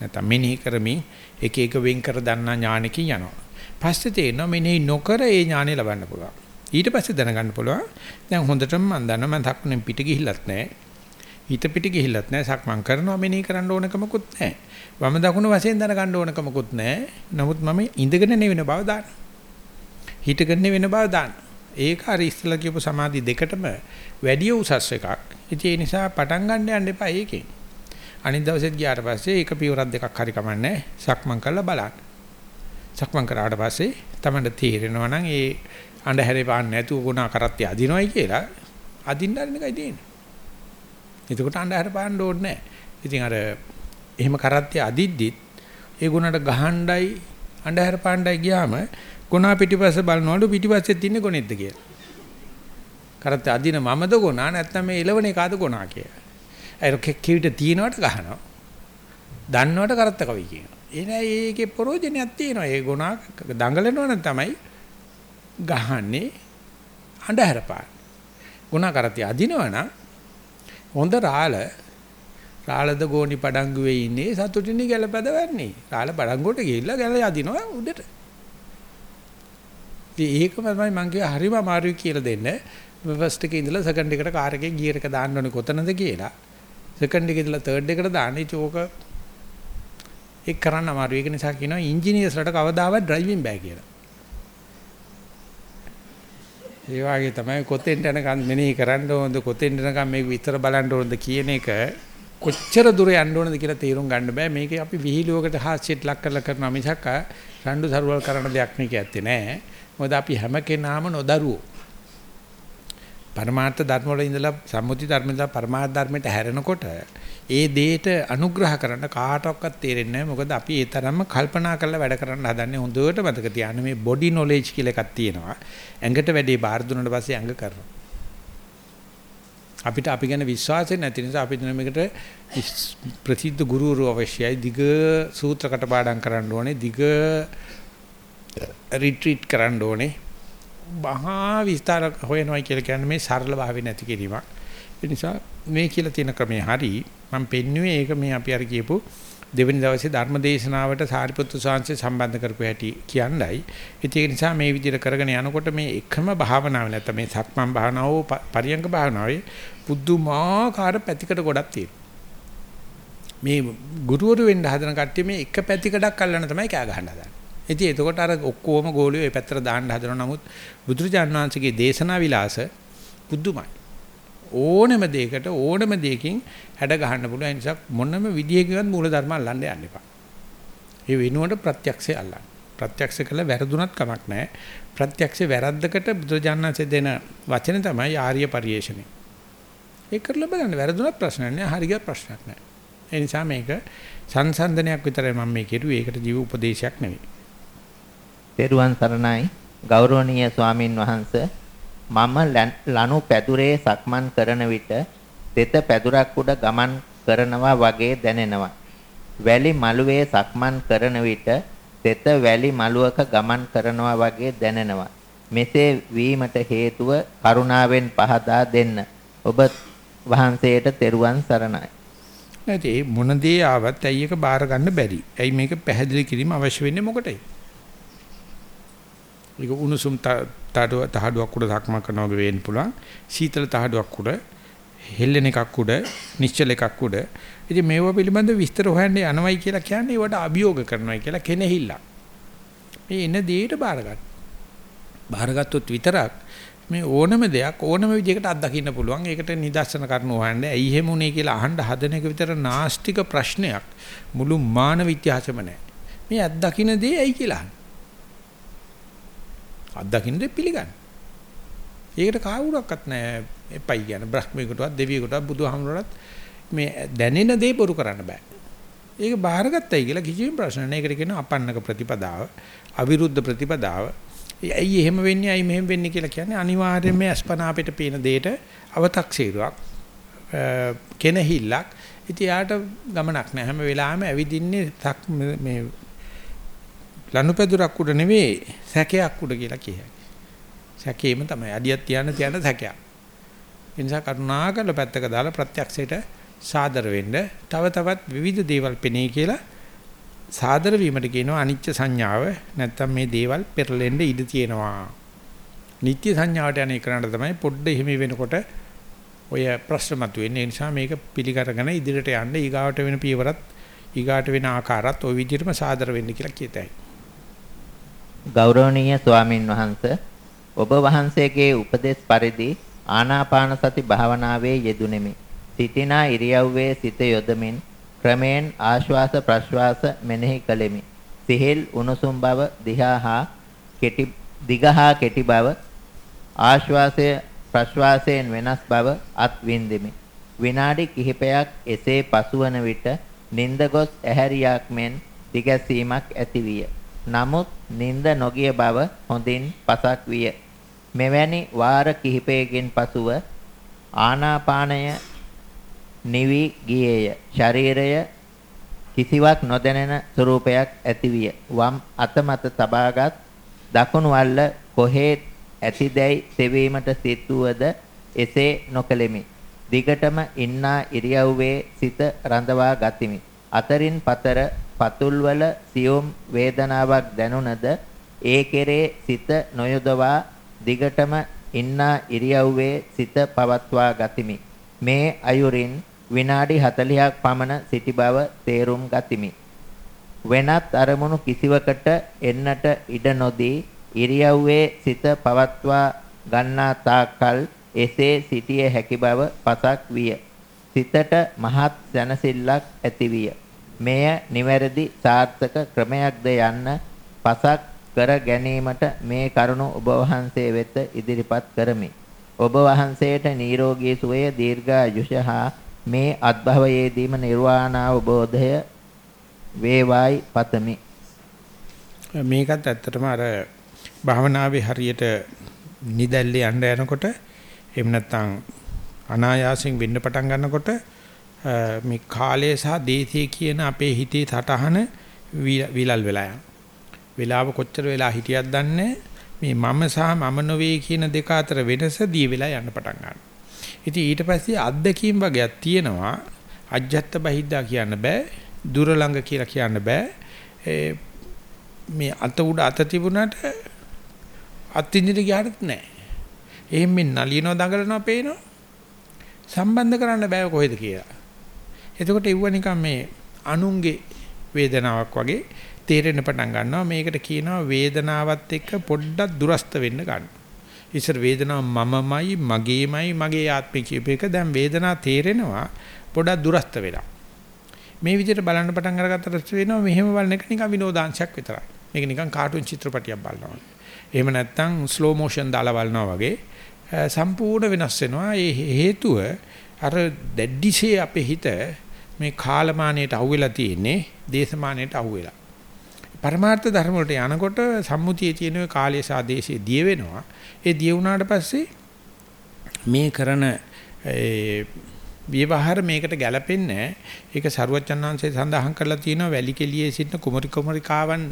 නැත්නම් මෙනෙහි කරමින් එක එක වෙන් කර දන්නා ඥානකින් යනවා. පස්සේ තේරෙනවා මෙනෙහි නොකර ඒ ඥානෙ ලබන්න පුළුවන්. ඊට පස්සේ දැනගන්න පුළුවන්. දැන් හොඳටම මම දන්නවා මම සක්මනේ පිට ගිහිල්ලත් නැහැ. හිත පිට ගිහිල්ලත් නැහැ. සක්මන් කරනවා මෙනෙහි කරන්න ඕනකමකුත් නැහැ. වම දකුණු වශයෙන් දැනගන්න ඕනකමකුත් නැහැ. නමුත් මම ඉඳගෙන නෙවෙන බව දාන්න. හිටගෙන නෙවෙන බව දාන්න. ඒක හරි ඉස්සලා කියපු සමාධි දෙකටම වැඩි උසස් එකක්. ඉතින් ඒ නිසා පටන් ගන්න යන්න එපා ඒකෙන්. අනිත් දවසෙත් ගියාට පස්සේ ඒක පියවරක් දෙකක් හරි කමන්නේ සක්මන් කරලා බලන්න. සක්මන් කරාට පස්සේ තමයි තේරෙනවා නම් ඒ අඳුරේ පාන්න නැතුව ගුණා කරත්‍ය අදිනවයි කියලා අදින්න අරින එකයි තියෙන්නේ. එතකොට අඳුර පාන්න ඕනේ නැහැ. ඉතින් අර එහෙම කරත්තේ අදිද්දිත් ඒ ගුණට ගහණ්ඩයි අන්ධහර පාණ්ඩයි ගියාම ගුණා පිටිපස්ස බලනවලු පිටිපස්සෙත් ඉන්නේ ගොනෙක්ද කියලා. කරත්තේ අදින මමද ගුණා නැත්නම් මේ එළවණ එකාද ගුණා කියලා. අර කෙවිට තියනවට ගහනවා. දන්නවට කරත්ත කවි කියනවා. එනේ ඒකේ ප්‍රෝජනයක් තියෙනවා. ඒ ගුණා දඟලනවනම් තමයි ගහන්නේ අන්ධහර පාණ. ගුණා කරත්තේ අදිනවනම් හොඳ රාළ රාළද ගෝණි පඩංගුවේ ඉන්නේ සතුටිනි ගැලපද වන්නේ. රාළ පඩංගුවට ගිහිල්ලා ගැල යදිනවා උඩට. ඉතින් ඒකම තමයි මම කිය හරිම අමාරුයි කියලා දෙන්න. ෆස්ට් එකේ ඉඳලා සෙකන්ඩ් එකට කාර් එකේ ගියර් එක දාන්න ඕනේ කොතනද කියලා. සෙකන්ඩ් එකේ ඉඳලා තර්ඩ් එකට දාන්න ඉතින් ඒක කරන්න අමාරුයි. ඒක නිසා කියනවා ඉන්ජිනියර්ස්ලට කවදාවත් ඩ්‍රයිවිං බෑ කියලා. ඒ වගේ තමයි කොතෙන්ට යනකම් මෙනෙහි කරන්න ඕනද කොතෙන්ට යනකම් මේක විතර බලන්න ඕනද කියන එක කොච්චර දුර යන්න ඕනද කියලා තීරුම් ගන්න බෑ මේක අපි විහිළුවකට හාස්‍යයට ලක් කරලා කරනවා මිසක් රණ්ඩු සරුවල් කරන දෙයක් මේක ඇත්තේ නෑ මොකද අපි හැම කෙනාම නොදරුවෝ පරමාර්ථ ධර්ම වල ඉඳලා සම්මුති ධර්ම ඉඳලා පරමාර්ථ ධර්මයට හැරෙනකොට ඒ දෙයට අනුග්‍රහ කරන්න කාටවත් තේරෙන්නේ නැහැ. මොකද අපි ඒ තරම්ම කල්පනා කරලා වැඩ කරන්න හදන්නේ හොඳට මතක තියාගන්න මේ බොඩි නොලෙජ් කියලා එකක් තියෙනවා. ඇඟට වැඩේ බාර දුන්නාට පස්සේ ඇඟ කරනවා. අපිට අපි ගැන විශ්වාසය නැති නිසා අපි දෙන මේකට ප්‍රසිද්ධ ගුරුවරු අවශ්‍යයි. දිග සූත්‍ර කටපාඩම් කරන්න ඕනේ. දිග රිට්‍රීට් කරන්න ඕනේ. මහා විස්තර හොයනවා කියලා කියන්නේ මේ සරල භාවය නැති කිරීමක්. ඒ නිසා මේ කියලා තියෙන ක්‍රමය හරි මම පෙන්නුවේ ඒක මේ අපි අර කියපු දෙවෙනි දවසේ ධර්ම දේශනාවට සාරිපුත්තු සාංශය සම්බන්ධ කරපු හැටි කියන්නයි. ඒක නිසා මේ විදිහට කරගෙන යනකොට මේ එකම භාවනාව නැත්නම් මේ සක්මන් භාවනාව පරියංග භාවනාවේ පුදුමාකාර පැතිකඩ ගොඩක් තියෙනවා. මේ ගුරුවරු වෙන්න හදන කට්ටිය මේ එක පැතිකඩක් අල්ලන්න තමයි කෑ ගහන්න හදන්නේ. ඉතින් එතකොට අර ඔක්කොම ගෝලියෝ මේ පැත්තට දාන්න හදනවා. නමුත් බුදුරජාන් වහන්සේගේ දේශනා විලාස පුදුමයි. ඕනම දෙයකට ඕනම දෙයකින් හැඩ ගහන්න පුළුවන්. ඒ නිසා මොනම විදියකින්වත් මූල ධර්ම අල්ලන්න යන්න එපා. ඒ වෙනුවට ප්‍රත්‍යක්ෂය අල්ලන්න. ප්‍රත්‍යක්ෂ කළ වැරදුනත් කමක් නැහැ. ප්‍රත්‍යක්ෂ වැරද්දකට බුදුජානනාංශය දෙන වචන තමයි ආර්ය පරිේශණය. ඒක කරලා බලන්න වැරදුනත් ප්‍රශ්නයක් නැහැ. හරියට ප්‍රශ්නයක් නැහැ. ඒ නිසා මේක සංසන්දනයක් විතරයි මම මේ කෙරුවේ. ඒකට ජීව උපදේශයක් නෙවෙයි. පෙරුවන් සරණයි ගෞරවනීය ස්වාමින් වහන්සේ මම ලනු පැදුරේ සක්මන් කරන විට තෙත පැදුරක් උඩ ගමන් කරනවා වගේ දැනෙනවා. වැලි මළුවේ සක්මන් කරන විට තෙත වැලි මළුවක ගමන් කරනවා වගේ දැනෙනවා. මෙසේ වීමට හේතුව කරුණාවෙන් පහදා දෙන්න. ඔබ වහන්සේට තෙරුවන් සරණයි. නැති මොන දේ ආවත් ඇයි එක බාර ගන්න බැරි. ඇයි මේක පැහැදිලි කිරීම අවශ්‍ය වෙන්නේ මොකටයි? ඒක උණුසුම් තඩුව තහඩුවක් උඩ සක්මන් කරනවා වගේ වෙන්න පුළුවන්. සීතල තහඩුවක් උඩ, හෙල්ලෙන එකක් උඩ, නිශ්චල එකක් උඩ. ඉතින් මේවා පිළිබඳ විස්තර හොයන්න යනවයි කියලා කියන්නේ ඒවට අභියෝග කරනවායි කියලා කෙනෙහිල්ල. මේ එන දෙයට බාර ගන්න. බාරගත්තොත් විතරක් මේ ඕනම දෙයක් ඕනම විදිහකට අත්දකින්න පුළුවන්. ඒකට නිදර්ශන කරන හොයන්න ඇයි එහෙම උනේ කියලා අහන්න හදන එක විතර නාස්තික ප්‍රශ්නයක්. මුළු මානව ඉතිහාසෙම නැහැ. මේ අත්දකින්න දේ ඇයි කියලා අහන්න. අත්දකින්න පිළිගන්න. ඒකට කාවුරක්වත් නැහැ එපයි කියන බ්‍රහ්මීකටවත් දෙවියෙකුටවත් බුදුහාමුදුරටත් මේ දැනෙන දේ බොරු කරන්න බෑ. ඒක බාහිරගත්තයි කියලා කිසිම ප්‍රශ්න නැහැ. ඒකට කියනවා අපන්නක ප්‍රතිපදාව, අවිරුද්ධ ප්‍රතිපදාව. ඇයි එහෙම වෙන්නේ, ඇයි මෙහෙම වෙන්නේ කියලා කියන්නේ අනිවාර්යයෙන්ම අස්පනා අපිට පේන දෙයට අව탁සීරුවක්, කෙනහිල්ලක්. ඉතින් යාට ගමනක් නැහැ. හැම වෙලාවෙම ඇවිදින්නේ මේ ලනුපැදුරක් උඩ නෙවෙයි සැකයක් උඩ කියලා කියයි. සැකේම තමයි අඩියක් තියන්න තියන සැකයක්. ඒ නිසා කරුණාකරලා පැත්තක දාලා ප්‍රත්‍යක්ෂයට සාදර වෙන්න තව තවත් විවිධ දේවල් පෙනේ කියලා සාදර වීමට කියනවා අනිච්ච සංඥාව නැත්තම් මේ දේවල් පෙරලෙන්න ඉඩ තියෙනවා. නිත්‍ය සංඥාවට යන එකනට තමයි පොඩ්ඩ එහෙම වෙනකොට ඔය ප්‍රශ්න මතුවෙන්නේ. ඒ නිසා මේක පිළිකරගෙන ඉදිරියට යන්න ඊගාවට වෙන පියවරත් ඊගාට වෙන ආකාරات ওই විදිහටම සාදර වෙන්න කියලා කියතයි. ගෞරවනීය ස්වාමින් වහන්සේ ඔබ වහන්සේගේ උපදේශ පරිදි ආනාපාන සති භාවනාවේ යෙදුණෙමි. සිටිනා ඉරියව්වේ සිත යොදමින් ක්‍රමෙන් ආශ්වාස ප්‍රශ්වාස මෙනෙහි කළෙමි. සිහිල් උණුසුම් බව දිහා හා කෙටි දිගහා කෙටි බව ආශ්වාසය ප්‍රශ්වාසයෙන් වෙනස් බව අත් විඳෙමි. විනාඩි කිහිපයක් එසේ පසුවන විට නිନ୍ଦ ගොස් ඇහැරියක් මෙන් දිගැසීමක් ඇතිවිය. නමුත් නිନ୍ଦ නොගිය බව හොඳින් පසක් විය. මෙවැනි වාර කිහිපයකින් පසුව ආනාපානය නිවි ගියේය. ශරීරය කිසිවක් නොදැනෙන ස්වරූපයක් ඇතිවිය. වම් අත මත තබාගත් දකුණු වල්ල කොහේ ඇතිදැයි සෙවීමට සිටුවද එසේ නොකලෙමි. දිගටම ඉන්නා ඉරියව්වේ සිත රඳවා ගතිමි. අතරින් පතර පතුල්වල සියුම් වේදනාවක් දැනුණද ඒ කෙරේ සිත නොයොදවා දිගටම ඉන්නා ඉරියව්වේ සිත පවත්වා ගතිමි. මේ අයුරින් විනාඩි 40ක් පමණ සිටි බව තේරුම් ගතිමි. වෙනත් අරමුණු කිසිවකට එන්නට ඉඩ නොදී ඉරියව්වේ සිත පවත්වා ගන්නා තාක්කල් එසේ සිටිය හැකි බව පසක් විය. සිතට මහත් සැනසෙල්ලක් ඇතිවිය. මෙය නිවැරදි සාර්ථක ක්‍රමයක්ද යන්න පසක් කර ගැනීමට මේ කරුණ ඔබ වහන්සේ වෙත ඉදිරිපත් කරමි. ඔබ වහන්සේට නිරෝගී සුවය දීර්ඝායුෂ හා මේ අත්භවයේදීම නිර්වාණ අවබෝධය වේවායි පතමි. මේකත් ඇත්තටම අර භාවනාවේ හරියට නිදැල්ලේ යන්න යනකොට එහෙම නැත්නම් අනායාසයෙන් වෙන්න පටන් ගන්නකොට මේ කාලය සහ දේශය කියන අපේ හිතේ සටහන විලල් වෙලා යනවා. වෙලාව කොච්චර වෙලා හිටියත් දන්නේ මේ මම සහ මම නොවේ කියන දෙක අතර වෙනස දී වෙලා යන්න පටන් ගන්නවා. ඉතින් ඊට පස්සේ අත්දැකීම් වගේක් තියෙනවා. අජ්ජත් බහිද්දා කියන්න බෑ. දුර ළඟ කියලා කියන්න බෑ. මේ අත උඩ අත තිබුණාට අත්විඳින්න ගියාට නෑ. එහෙන් මේ නලියනවා දඟලනවා පේනවා. සම්බන්ධ කරන්න බෑ කොහෙද කියලා. එතකොට ඉවුව නිකන් මේ අනුන්ගේ වේදනාවක් වගේ තේරෙන්න පටන් ගන්නවා මේකට කියනවා වේදනාවත් එක්ක පොඩ්ඩක් දුරස්ත වෙන්න ගන්න. ඉස්සර වේදනාව මමමයි මගේමයි මගේ ආත්මය කියප එක දැන් වේදනාව තේරෙනවා පොඩ්ඩක් දුරස්ත වෙලා. මේ විදිහට බලන්න පටන් අරගත්තට වෙනවා මෙහෙම බලන එක නිකන් විනෝදාංශයක් විතරයි. මේක නිකන් කාටුන් චිත්‍රපටියක් බලනවා. එහෙම නැත්නම් ස්ලෝ මෝෂන් දාලා බලනවා වගේ සම්පූර්ණ වෙනස් වෙනවා. ඒ හේතුව අර දැඩිසේ අපේ හිත මේ කාලමානයට අහුවෙලා තියෙන්නේ දේශමානයට අහුවෙලා. පරමාර්ථ ධර්ම වලට යනකොට සම්මුතියේ තියෙන ඔය කාලය සහ දේශයේ දිය වෙනවා. ඒ දිය වුණාට පස්සේ මේ කරන විවහාර මේකට ගැලපෙන්නේ ඒක සරුවචනාංශයේ සඳහන් කරලා තියෙනවා වැලි කෙලියේ සිටින කුමරි කුමරිකාවන්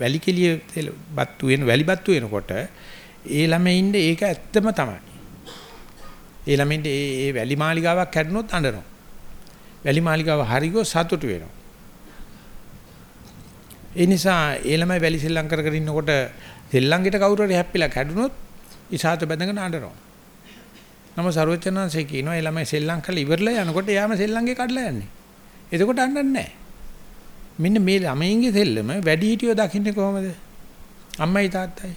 වැලි කෙලිය බත්තු වෙන වැලි බත්තු වෙනකොට ඒ ළමයින්ද ඒක ඇත්තම තමයි. ඒ ළමයින්ද ඒ වැලි මාලිගාවක් කැඩුනොත් අඬනවා. වැලි මාලිගාව හරිගෝ සතුටු වෙනවා. ඒ නිසා ඒ ළමයි වැලි සෙල්ලම් කර කර ඉන්නකොට සෙල්ලංගෙට කවුරු හරි හැප්පිලා කැඩුනොත් ඉසాత බැඳගෙන අඬනවා. නම සරුවචනාංශේ කියනවා ඒ ළමයි සෙල්ලම් කරලා ඉවරලා යනකොට එයාම සෙල්ලංගේ කඩලා යන්නේ. එතකොට අඬන්නේ නැහැ. මෙන්න මේ ළමයින්ගේ සෙල්ලම වැඩි හිටියෝ දකින්නේ කොහමද? අම්මයි තාත්තයි.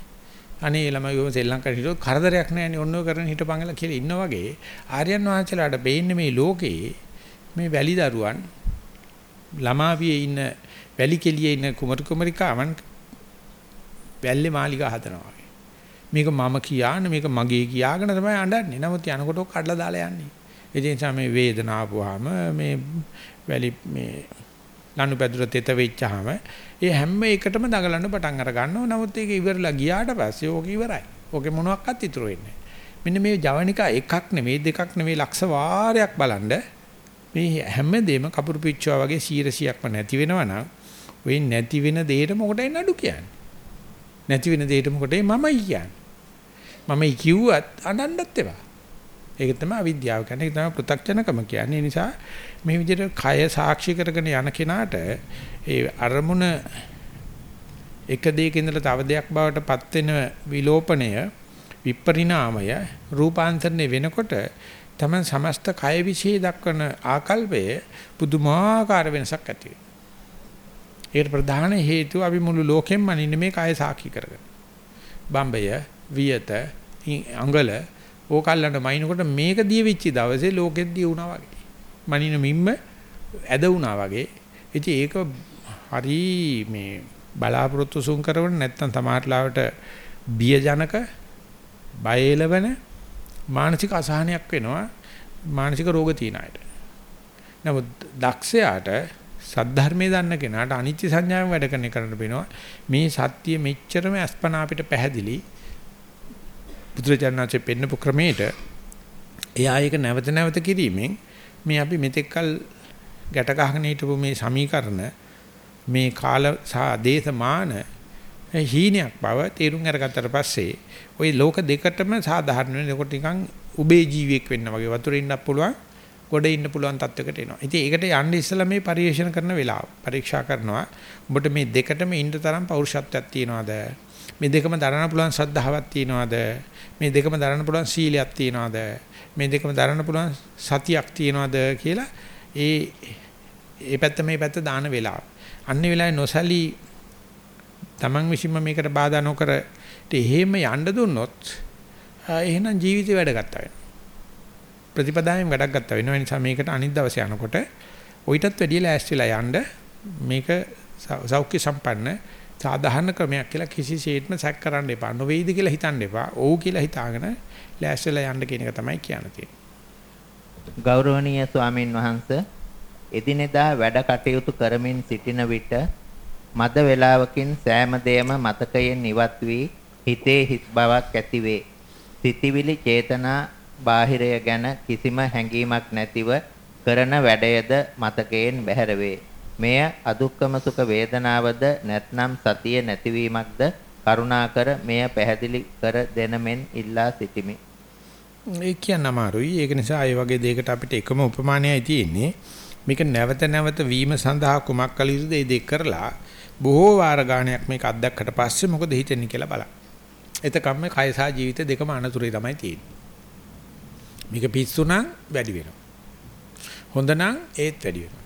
අනේ ළමයි ඔය සෙල්ලම් කරලා හිටියොත් කරදරයක් නැහැ නේ ඔන්න ඔය කරන හිටපංගල කියලා ඉන්න වගේ ආර්යයන් වහන්සේලාට බේන්නේ මේ ලෝකේ මේ වැලි දරුවන් ළමාවියේ ඉන්න වැලි කෙලියේ ඉන්න කුමරු කුමරිකාවන් වැල්ලේ මාලිගා හදනවා වගේ. මේක මම කියාන මේක මගේ කියාගෙන තමයි අඬන්නේ. නමුත් යනකොට කඩලා දාලා යන්නේ. ඒ නිසා මේ වේදනාව ආවම මේ වැලි මේ ලනු පැදුර තෙත වෙච්චාම ඒ හැම එකටම දඟලන්න පටන් අර ගන්නවා. නමුත් ඒක ඉවරලා ගියාට පස්සේ ඕක ඉවරයි. ඕකේ මොනවත් ඉතුරු වෙන්නේ මෙන්න මේ ජවනිකා එකක් නෙමෙයි දෙකක් නෙමෙයි ලක්ෂ වාරයක් බලන්න මේ හැමදේම කපුරු පිච්චුවා වගේ 100%ක්ම නැති වෙනවා නම් ඔය නැති වෙන දෙයට මොකටයි නඩු කියන්නේ? නැති වෙන දෙයට මොකටයි මමයි කියන්නේ? මමයි කිව්වත් අඬන්නත් එපා. ඒක තමයි අවිද්‍යාව කියන්නේ. ඒක තමයි පෘථග්ජනකම කියන්නේ. ඒ නිසා මේ විදිහට කය සාක්ෂි කරගෙන යන කෙනාට ඒ අරමුණ එක දෙයක ඉඳලා තව දෙයක් බවට පත් වෙන විලෝපණය විපරිණාමය රූපාන්තරණය වෙනකොට තමයි සමස්ත කය විශ්ේ දක්වන ආකල්පය පුදුමාකාර වෙනසක් ඇති වෙනවා. ඒකට ප්‍රධාන හේතුව අපි මුළු ලෝකෙම අනින්නේ මේ කය සාක්ෂි කරගෙන. බම්බය, වියත, අඟල ඕකල්ලන්ට මයින්කොට මේක දිය වෙච්ච දවසේ ලෝකෙත් දිය වුණා වගේ. මනින මිම්ම ඇද වුණා වගේ. ඉතින් ඒක හරි මේ බලාපොරොත්තු සුන් කරවන්න නැත්තම් සමහරట్లాවට බියජනක බයලවන මානසික අසහනයක් වෙනවා මානසික රෝග තියන අයට. නමුත් දක්ෂයාට සද්ධර්මයේ දන්න කෙනාට අනිත්‍ය සංඥාවෙන් වැඩ කරන කරන්න වෙනවා. මේ සත්‍ය මෙච්චරම අස්පනා අපිට පැහැදිලි. බුදුරජාණන්සේ පෙන්නපු ක්‍රමයට එයා ඒක නැවත නැවත කිරීමෙන් මේ අපි මෙතෙක්කල් ගැට ගහගෙන හිටපු මේ සමීකරණ මේ කාල සහ දේශමාන හීනයක් බව තේරුම් අරගත්තට පස්සේ ওই ලෝක දෙකටම සාධාරණ වෙන එතකොට නිකන් උබේ ජීවියෙක් වෙන්න වගේ වතුරේ ඉන්නත් පුළුවන් ගොඩ ඉන්න පුළුවන් තත්වයකට එනවා. ඉතින් ඒකට යන්න ඉස්සලා මේ පරිශන කරන වෙලාව පරීක්ෂා කරනවා. ඔබට මේ දෙකටම ඉන්න තරම් පෞරුෂත්වයක් තියනවාද? මේ දෙකම දරන්න පුළුවන් ශ්‍රද්ධාවක් තියනවාද? මේ දෙකම දරන්න පුළුවන් සීලයක් තියනවාද? මේ දෙකම දරන්න පුළුවන් සතියක් තියනවාද කියලා ඒ ඒ පැත්ත මේ පැත්ත දාන වෙලාව. අන්නේ වෙලාවේ නොසලී Taman විසින්ම මේකට බාධා නොකර එහෙම යන්න දුන්නොත් එහෙනම් ජීවිතේ වැඩ ගත්තා වෙනවා. ප්‍රතිපදාවෙන් වැඩක් ගත්තා වෙනවා. ඒ නිසා මේකට අනිත් දවසේ යනකොට ඔయితත් වැඩිය ලෑස්තිලා යන්න මේක සෞඛ්‍ය සම්පන්න සාධාරණ ක්‍රමයක් කියලා කිසිසේත්ම සැක කරන්න එපා. නොවේද කියලා හිතන්න එපා. ඔව් කියලා හිතාගෙන ලෑස්තිලා යන්න කියන එක තමයි කියන්න තියෙන්නේ. ගෞරවනීය ස්වාමින් වහන්සේ එදිනෙදා වැඩ කටයුතු කරමින් සිටින විට මද වේලාවකින් සෑම දෙයක්ම මතකයෙන් ඉවත් වී හිතේ හිස් බවක් ඇතිවේ. සිතිවිලි චේතනා බාහිරය ගැන කිසිම හැඟීමක් නැතිව කරන වැඩයද මතකයෙන් බැහැර වේ. මෙය අදුක්කම සුඛ වේදනාවද නැත්නම් සතිය නැතිවීමක්ද කරුණාකර මෙය පැහැදිලි කර දෙන මෙන් ඉල්ලා සිටිමි. ඒ කියන්න අමාරුයි. ඒක නිසා ඒ වගේ දෙයකට අපිට එකම උපමානයයි තියෙන්නේ. මේක නැවත නැවත වීම සඳහා කුමක් කළ යුතුද ඒ දෙක කරලා බොහෝ වාර ගාණයක් මේක අත්දැක්කට පස්සේ මොකද හිතෙන්නේ කියලා බලන්න. එතකම් මේ කය සහ ජීවිත දෙකම අනතුරේ තමයි තියෙන්නේ. මේක පිස්සු නම් වැඩි වෙනවා. හොඳ නම් ඒත් වැඩි වෙනවා.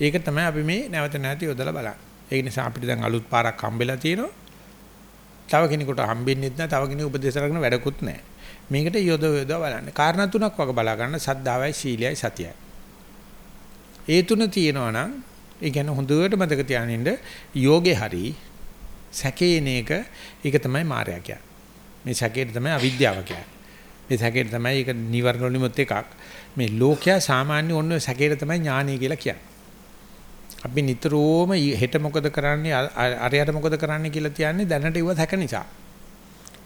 ඒක තමයි අපි මේ නැවත නැවත යොදලා බලන්නේ. ඒ නිසා අපිට දැන් අලුත් පාරක් හම්බෙලා තියෙනවා. තව කෙනෙකුට හම්බෙන්නේ නැහැ. තව කෙනෙකු උපදේශ කරගෙන වැඩකුත් නැහැ. මේකට යොද යොද බලන්න. කාරණා තුනක් වගේ බලා ගන්න සද්ධාවයි සීලයයි සතියයි. ඒ තුන තියෙනවා නම් ඒ කියන්නේ හොඳට මතක තියාගන්න යෝගේ හරි සැකේන එක ඒක තමයි මායя කියන්නේ. මේ සැකේට තමයි අවිද්‍යාව කියන්නේ. මේ සැකේට තමයි ඒක නිවර්ණ වලිමුත් එකක්. මේ ලෝකයා සාමාන්‍ය ඔන්න සැකේට තමයි ඥානය කියලා කියන්නේ. අපි නිතරම හෙට මොකද කරන්නේ අරයට මොකද කරන්නේ කියලා තියන්නේ දැනට ඉව හැක නිසා.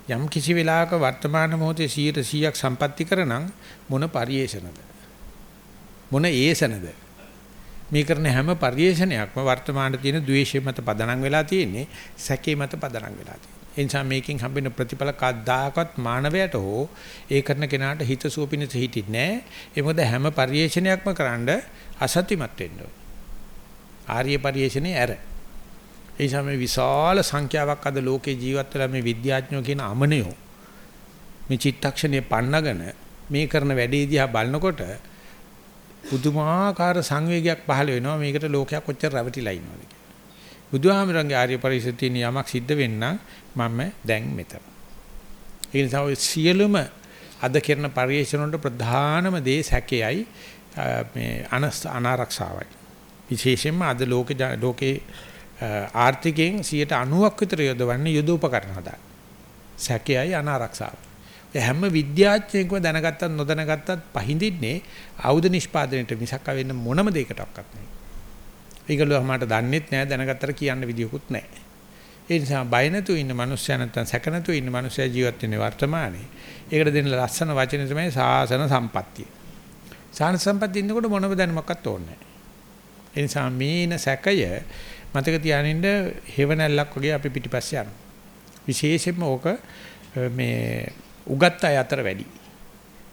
යම් කිසි වෙලාවක වර්තමාන මොහොතේ 100%ක් සම්පatti කරනනම් මොන පරිේශනද? මොන ඒසනද? මේ කරන හැම පරිේශනයක්ම වර්තමානයේ තියෙන ද්වේෂය මත පදනම් වෙලා තියෙන්නේ සැකේ මත පදනම් වෙලා තියෙන්නේ. ඒ නිසා මේකෙන් හම්බෙන ප්‍රතිඵල කද්දාකත් මානවයට හෝ ඒ කරන කෙනාට හිත සුවපිනස හිටින්නේ නැහැ. ඒ මොකද හැම පරිේශනයක්ම කරන්න අසත්‍යමත් වෙන්න ඕනේ. ආර්ය පරිේශනේ ඇර. ඒ නිසා මේ විශාල සංඛ්‍යාවක් අද ලෝකේ ජීවත් වෙලා මේ විද්‍යාඥයෝ කියන අමනයෝ මේ චිත්තක්ෂණයේ පන්නගෙන මේ කරන වැඩේ දිහා බලනකොට පුදුමාකාර සංවේගයක් පහළ වෙනවා මේකට ලෝකයක් කොච්චර රැවටිලා ඉන්නවද කියලා. බුදුහාමරංගේ ආර්ය පරිශුද්ධියන යමක් සිද්ධ වෙන්න මම දැන් මෙතන. ඒ නිසා ඔය සියලුම අද කරන පරිශ්‍රණ වලට ප්‍රධානම දේ සැකයයි මේ අනාරක්ෂාවයි. විශේෂයෙන්ම අද ලෝකේ ලෝකේ ආර්ථිකයෙන් 90ක් විතර යොදවන්නේ යුද උපකරණ හදාගන්න. සැකයයි අනාරක්ෂාවයි. හැම විද්‍යාඥයෙක්ම දැනගත්තත් නොදැනගත්තත් පහඳින්නේ ආයුධ නිෂ්පාදනයේට මිසක් වෙන්න මොනම දෙයකටවත් නැහැ. ඒගොල්ලෝ මට දන්නෙත් නැහැ දැනගත්තට කියන්න විදියකුත් නැහැ. ඒ නිසා බය නැතුව ඉන්න මිනිස්සයා නැත්තම් සැක නැතුව ඉන්න මිනිස්සයා ජීවත් වෙන්නේ වර්තමානයේ. ඒකට දෙන ලස්සන වචනේ තමයි සාසන සම්පත්තිය. සාසන සම්පත්තිය ඉන්නකොට මොනම දැනුමක්වත් ඕනේ නැහැ. ඒ නිසා මේන සැකය මතක තියානින්න හේවණල්ලක් වගේ අපි පිටිපස්සේ යනවා. විශේෂයෙන්ම ඕක මේ උගත් අය අතර වැඩි.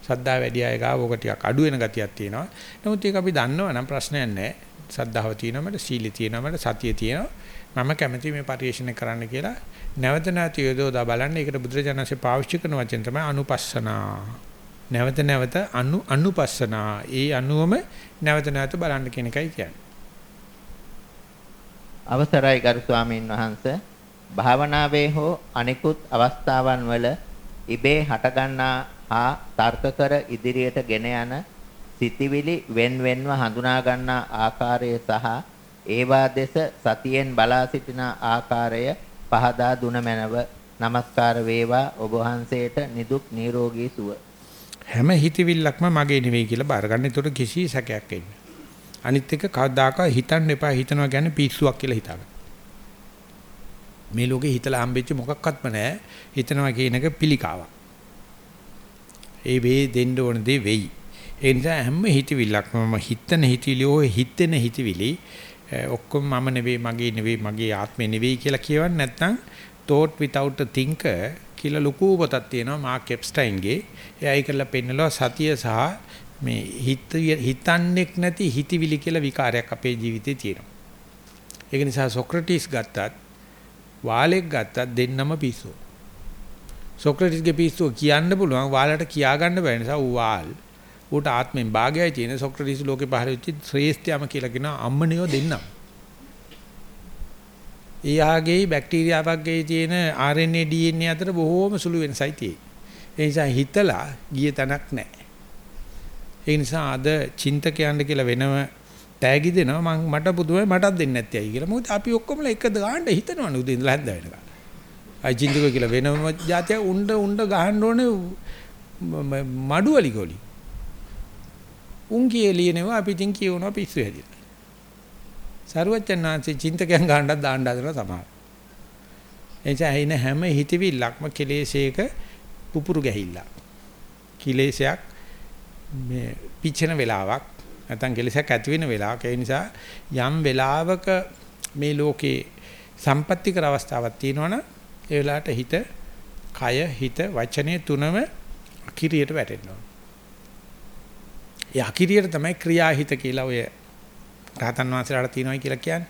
සද්දා වැඩි අය ගාව ඕක ටිකක් අඩු වෙන ගතියක් තියෙනවා. නමුත් ඒක අපි දන්නවා නම් ප්‍රශ්නයක් නැහැ. සද්ධාව තියෙනවා මට සීලය තියෙනවා මට සතිය තියෙනවා. මම කැමති මේ පරිශ්‍රණය කරන්න කියලා නැවත නැවත යොදවලා බලන්න. ඒකට බුදුරජාණන්සේ පාවිච්චි කරන වචන තමයි අනුපස්සනා. නැවත නැවත අනු අනුපස්සනා. ඒ අනුවම නැවත නැවත බලන්න කියන එකයි කියන්නේ. අවසරයි ගරු ස්වාමීන් වහන්සේ භාවනාවේ හෝ අනිකුත් අවස්ථාවන් වල ඉබේ හටගන්නා හා තර්ක කර ඉදිරියට ගෙන යන සිතිවිලි wen wenව හඳුනා ගන්නා ආකාරය සහ ඒවා දෙස සතියෙන් බලා සිටින ආකාරය පහදා දුන මැනව নমස්කාර වේවා ඔබ වහන්සේට නිදුක් නිරෝගී සුව හැම හිතවිල්ලක්ම මගේ නෙවෙයි කියලා බාරගන්න. ඒතකොට කිසි සැකයක් එන්නේ. අනිත් එක කවදාකවත් හිතන්න එපා හිතනවා කියන්නේ පිස්සුවක් කියලා හිතාගන්න. මේ ලෝකේ හිතලා හම්බෙච්ච මොකක්වත්ම නැහැ. හිතනවා කියන එක පිළිකාවක්. ඒ වේ දෙන්න ඕන දේ වෙයි. ඒ නිසා හැම හිතවිල්ලක්ම මම හිතන හිතවිලි ඕ හිතෙන හිතවිලි ඔක්කොම මම නෙවෙයි මගේ නෙවෙයි මගේ ආත්මේ නෙවෙයි කියලා කියවන්නේ නැත්නම් thought without a thinker කියලා ලොකු පොතක් තියෙනවා මාක් එප්ස්ටයින්ගේ. එයා ඒකලා පෙන්නනවා සතිය සහ මේ හිත හිතන්නේක් නැති හිතවිලි කියලා විකාරයක් අපේ ජීවිතේ තියෙනවා. ඒක නිසා සොක්‍රටිස් ගත්තත් වාලෙක් ගත්තත් දෙන්නම පිස්සු. සොක්‍රටිස්ගේ පිස්සුව කියන්න පුළුවන් වාලට කියා ගන්න බැරි නිසා ඌ වාල්. ඌට ආත්මෙන් භාගයයි තියෙන සොක්‍රටිස් ලෝකේ පහළ වෙච්ච ශ්‍රේෂ්ඨයම කියලා කියන අම්මනියෝ දෙන්නම්. එයාගේ බැක්ටීරියාවක්ගේ තියෙන RNA DNA අතර බොහෝම සුළු වෙනසයි තියෙන්නේ. ඒ නිසා හිතලා ගිය තැනක් නැහැ. ඒ නිසා අද චින්තකයන්ට කියලා වෙනම තෑගි දෙනවා මං මට පුදුමයි මටත් දෙන්නේ නැත්තේ ඇයි කියලා. මොකද අපි ඔක්කොම එක ගාන්න හිතනවනේ උදේ ඉඳලා හැන්ද වෙනකන්. අයි චින්තක කියලා වෙනම જાතිය උණ්ඩ උණ්ඩ ගහන්න ඕනේ මඩුවලි ගොලි. උන් කියලියනවා අපි ඉතින් කියවනවා පිස්සු හැදිලා. සරුවචනාංශේ චින්තකයන් ගන්නත් දාන්න හදනවා සමහර. එනිසා ඇයින හැම හිතවිල්ලක්ම කෙලෙසේක පුපුරු ගැහිල්ල. කිලේශයක් මේ පිච්චෙන වෙලාවක් නැත්නම් කෙලෙසක් ඇති වෙන වෙලාවක ඒ නිසා යම් වෙලාවක මේ ලෝකේ සම්පත්‍ති කර අවස්ථාවක් තියෙනවනම් ඒ වෙලාවට හිත කය හිත වචනේ තුනම අකිරියට වැටෙන්න ඕන. ඒ අකිරියට තමයි ක්‍රියාහිත කියලා ඔය රහතන් වහන්සේලාට තියෙනවයි කියලා කියන්නේ.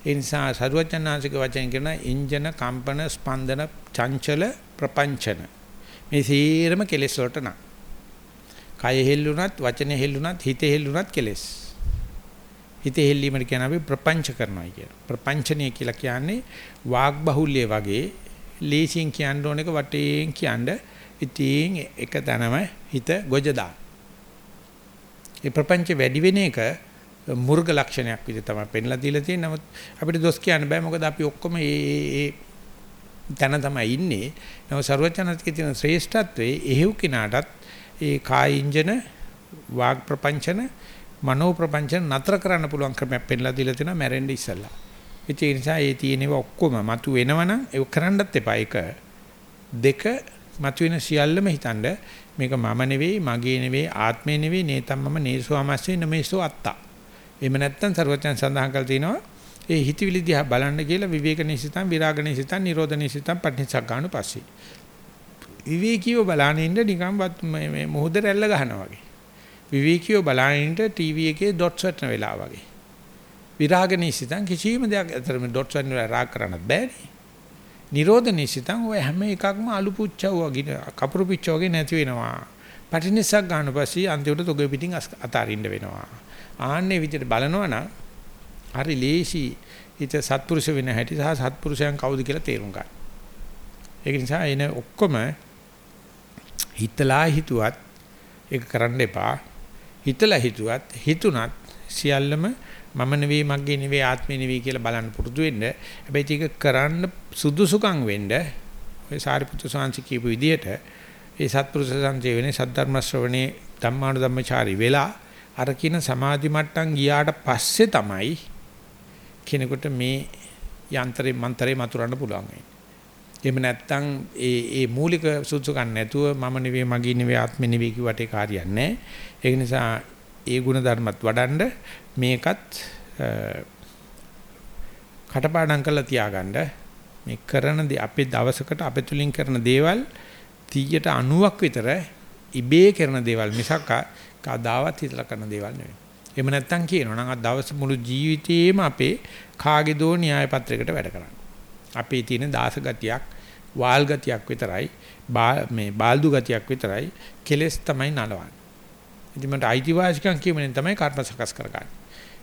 ඒ නිසා සරුවචනාංශික වචන කියන ඉන්ජන කම්පන ස්පන්දන චංචල ප්‍රපංචන මේ සීරම කෙලෙස් වලට නම් කය හෙල්ලුණත් වචනේ හෙල්ලුණත් හිත හෙල්ලුණත් කෙලෙස් හිත හෙල්ලීමට කියන අපි ප්‍රපංච කරනවා කියන ප්‍රපංචනීය කියලා කියන්නේ වාග් බහුල්‍ය වගේ ලේසියෙන් කියන්න ඕන එක වටේන් කියන්න ඉතින් එක තැනම හිත ගොජ දාන ඒ ප්‍රපංච වැඩි වෙන එක මුර්ග ලක්ෂණයක් විදිහට තමයි පෙන්ලා දීලා තියෙන්නේ. නමුත් අපිට දොස් කියන්න බෑ මොකද අපි ඔක්කොම මේ ඒ තැන තමයි ඉන්නේ. නමුත් ਸਰවඥාන්තිකේ තියෙන ශ්‍රේෂ්ඨත්වයේ එහෙව් කිනාටත් ඒ කාය ඉන්ජන වාග් ප්‍රපංචන මනෝ ප්‍රපංචන නතර කරන්න පුළුවන් ක්‍රමයක් පෙන්ලා දීලා තියෙනවා මැරෙන්න ඉස්සෙල්ලා. ඒ නිසා ඒ තියෙනවා ඔක්කොම මතු වෙනවනම් ඒක කරන්නත් එපා. ඒක දෙක මතුවෙන සියල්ලම හිතනද මේක මම නෙවෙයි මගේ නෙවෙයි ආත්මේ නෙවෙයි නේතම් මම නේසෝමස්සේ නමේසෝ අත්තා. එහෙම නැත්නම් සරුවචන් සඳහන් කළ තිනවා ඒ හිතවිලි දිහා බලන්න කියලා විවේක නිසිතං විරාග නිසිතං නිරෝධ නිසිතං පටිච්චසක් ගන්න පස්සේ. විවේකීව බලාගෙන ඉන්න නිකන් මේ මොහොත රැල්ල ගහනවා වගේ. විවේකීව බලාගෙන ඉන්න ටීවී එකේ ඩොට්ස් වටන වෙලාව වගේ. විරාග නිසිතං කිසිම දෙයක් අතරම ඩොට්ස් වටන රාග කරන්නත් බෑනේ. නිරෝධ නිසිතං ඔය හැම එකක්ම අලු පුච්චව වගේ කපුරු පිච්චව වගේ නැති වෙනවා. පටිනිසක් ගන්න පස්සේ අන්තිමට තොගේ පිටින් අතාරින්න වෙනවා. ආන්නේ විදිහට බලනවා නම් හරි ලේසි හිත සත්පුරුෂ වෙන හැටි සහ සත්පුරුෂයන් කවුද කියලා තේරුම් ගන්න. ඒක නිසා එන ඔක්කොම හිතලා හිතුවත් ඒක කරන්න එපා. හිතලා හිතුවත් හිතුණත් සියල්ලම මම නෙවෙයි මගේ නෙවෙයි ආත්මේ නෙවෙයි කියලා බලන්න පුරුදු වෙන්න. හැබැයි ඒක කරන්න සුදුසුකම් වෙන්න ඔය සාරිපුත්‍ර සාංශි කියපු විදිහට ඒ සත්පුරුෂ සංජය වෙන්නේ සද්ධර්ම ශ්‍රවණේ ධම්මානු ධම්මචාරි වෙලා අර කියන සමාධි මට්ටම් ගියාට පස්සේ තමයි කෙනෙකුට මේ යන්ත්‍රේ මන්ත්‍රේ මතුරන්න පුළුවන් වෙන්නේ. එහෙම නැත්නම් ඒ ඒ මූලික සුසුකම් නැතුව මම නෙවෙයි මගේ නෙවෙයි ආත්මෙ නෙවෙයි කිව්වට ඒක හරියන්නේ නැහැ. ඒක නිසා ඒ ಗುಣ ධර්මත් වඩන්ඩ මේකත් කටපාඩම් කරලා තියාගන්න මේ කරන දේ අපේ දවසකට අපේ තුලින් කරන දේවල් 100ට 90ක් විතර ඉබේ කරන දේවල් මිසක් කවදාවත් හිතලා කරන දේවල් නෙවෙයි. එහෙම නැත්තම් කියනවා නම් අද දවස් මුළු ජීවිතේම අපේ කාගේ දෝ න්‍යාය පත්‍රයකට වැඩ කරන්නේ. අපේ තියෙන දාස ගතියක්, වාල් ගතියක් විතරයි, මේ බාල්දු ගතියක් විතරයි කෙලස් තමයි නලවන්නේ. ඉතින් මට අයිතිවාසිකම් කියමනේ තමයි කර්ම සකස් කරගන්නේ.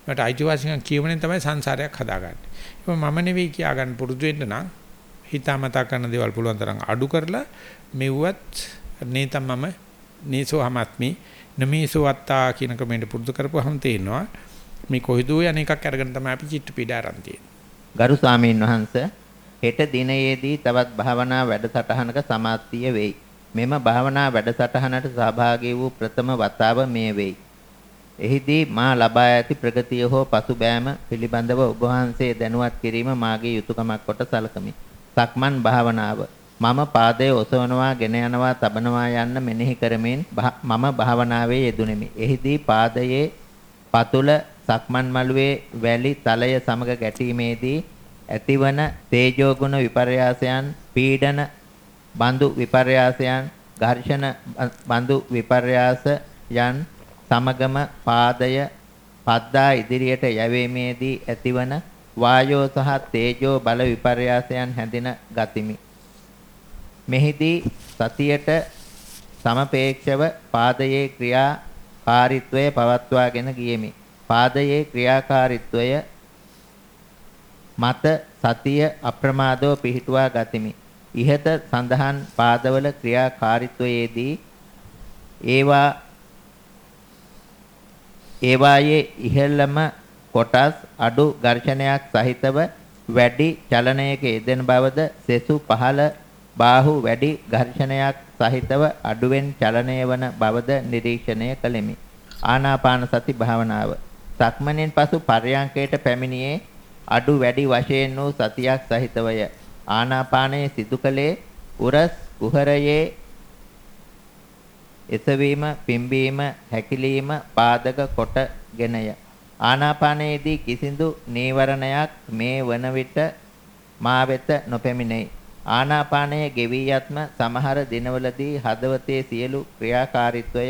මට අයිතිවාසිකම් කියමනේ තමයි සංසාරයක් හදාගන්නේ. ඒක මම නෙවෙයි කියා ගන්න පුරුදු වෙන්න නම් හිතාමතා කරන දේවල් පුළුවන් තරම් අඩු කරලා මෙව්වත් නේතම් මම නේසෝ හමත්මි නමේසෝ අත්තා කියන ක්‍රමයට පුරුදු කරපුවාම තේනවා මේ කොයිදෝ යන එකක් අරගෙන තමයි අපි චිත්ත පීඩ ආරම්භ තියෙන්නේ. ගරු ස්වාමීන් වහන්සේ හෙට දිනයේදී තවත් භාවනා වැඩසටහනක සමාප්තිය වෙයි. මෙම භාවනා වැඩසටහනට සහභාගී වූ ප්‍රථම වතාව මේ වෙයි. එහිදී මා ලබා ඇති ප්‍රගතිය හෝ පසුබෑම පිළිබඳව ඔබ වහන්සේ දැනුවත් කිරීම මාගේ යුතුයකමක් කොට සැලකමි. සක්මන් භාවනාව මම පාදයේ ඔසවනවා, ගෙන යනවා, තබනවා යන්න මෙනෙහි කරමින් මම භාවනාවේ යෙදුණෙමි. එහිදී පාදයේ පතුල සක්මන් මළුවේ වැලි තලය සමග ගැටීමේදී ඇතිවන තේජෝ ගුණ විපර්යාසයන්, පීඩන බඳු විපර්යාසයන්, ඝර්ෂණ බඳු විපර්යාසයන් සමගම පාදය පද්දා ඉදිරියට යැවීමේදී ඇතිවන වායෝ සහ තේජෝ බල විපර්යාසයන් හැඳින ගතිමි. මෙහිදී සතියට සමපේක්ෂව පාදයේ ක්‍රියාකාරීත්වය පවත්වාගෙන ගියෙමි. පාදයේ ක්‍රියාකාරීත්වය මත සතිය අප්‍රමාදව පිහිටුවා ගතිමි. ඉහත සඳහන් පාදවල ක්‍රියාකාරීත්වයේදී ඒවා ඒවායේ ඉහළම කොටස් අඩු ඝර්ෂණයක් සහිතව වැඩි චලනයක යෙදෙන බවද සෙසු පහළ බාහු වැඩි ඝර්ෂණයක් සහිතව අඩුවෙන් චලනය වන බවද නිරීක්ෂණය කළෙමි. ආනාපාන සති භාවනාව. සක්මණෙන් පසු පර්යංකයට පැමිණියේ අඩු වැඩි වශයෙන් වූ සතියක් සහිතවය. ආනාපානයේ සිදු කළේ උරස් කුහරයේ එසවීම පිම්බීම හැකිලිම පාදක කොටගෙනය. ආනාපානයේදී කිසිදු නීවරණයක් මේ වන විට මා වෙත නොපැමිණෙයි. ආනාපානයේ ගෙවී යත්ම සමහර දිනවලදී හදවතේ සියලු ක්‍රියාකාරීත්වය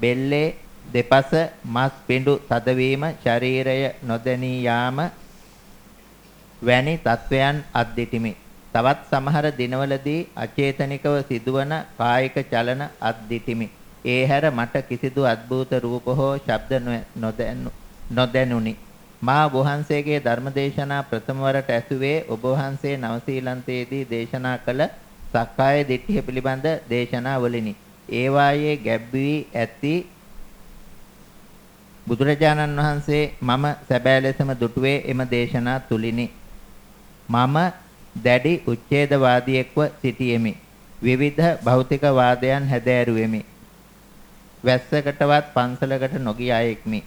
බෙල්ලේ දෙපස මස් පිඬු තදවීම ශරීරය නොදැනී යාම වැනි තත්වයන් අත්දිටිමි. තවත් සමහර දිනවලදී අචේතනිකව සිදුවන කායික චලන අත්දිටිමි. ඒ හැර මට කිසිදු අద్భుත රූප හෝ ශබ්ද නොදැනුනි. මා වහන්සේගේ ධර්මදේශනා ප්‍රථම වරට ඇසුවේ ඔබ වහන්සේ නවසීලන්තයේදී දේශනා කළ සක්කාය දිට්ඨිය පිළිබඳ දේශනා වලිනි. ඒ වායේ ගැබ් වී ඇති බුදුරජාණන් වහන්සේ මම සැබෑ ලෙසම දුටුවේ එම දේශනා තුලිනි. මම දැඩි උච්ඡේදවාදියෙක්ව සිටියෙමි. විවිධ භෞතික වාදයන් හැදෑරුවෙමි. වැස්සකටවත් පන්සලකට නොගිය අයෙක්මි.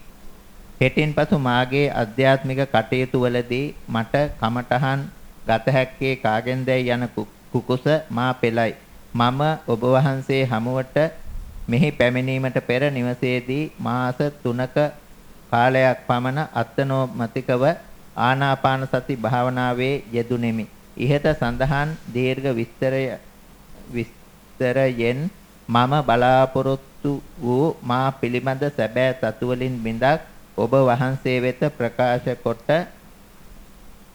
හෙටින් පසු මාගේ අධ්‍යාත්මික කටයුතු වලදී මට කමටහන් ගත හැක්කේ කාගෙන්දයි යන කුකුස මා පෙළයි. මම ඔබ වහන්සේ හමුවට මෙහි පැමිණීමට පෙර නිවසේදී මාස 3ක කාලයක් පමණ අත්නෝමතිකව ආනාපාන සති භාවනාවේ යෙදුණෙමි. ඉහත සඳහන් දීර්ඝ විස්තරය විස්තරයෙන් මම බලාපොරොත්තු වූ මා පිළිබඳ සැබෑ තතු වලින් බිඳක් ඔබ වහන්සේ වෙත ප්‍රකාශ කොට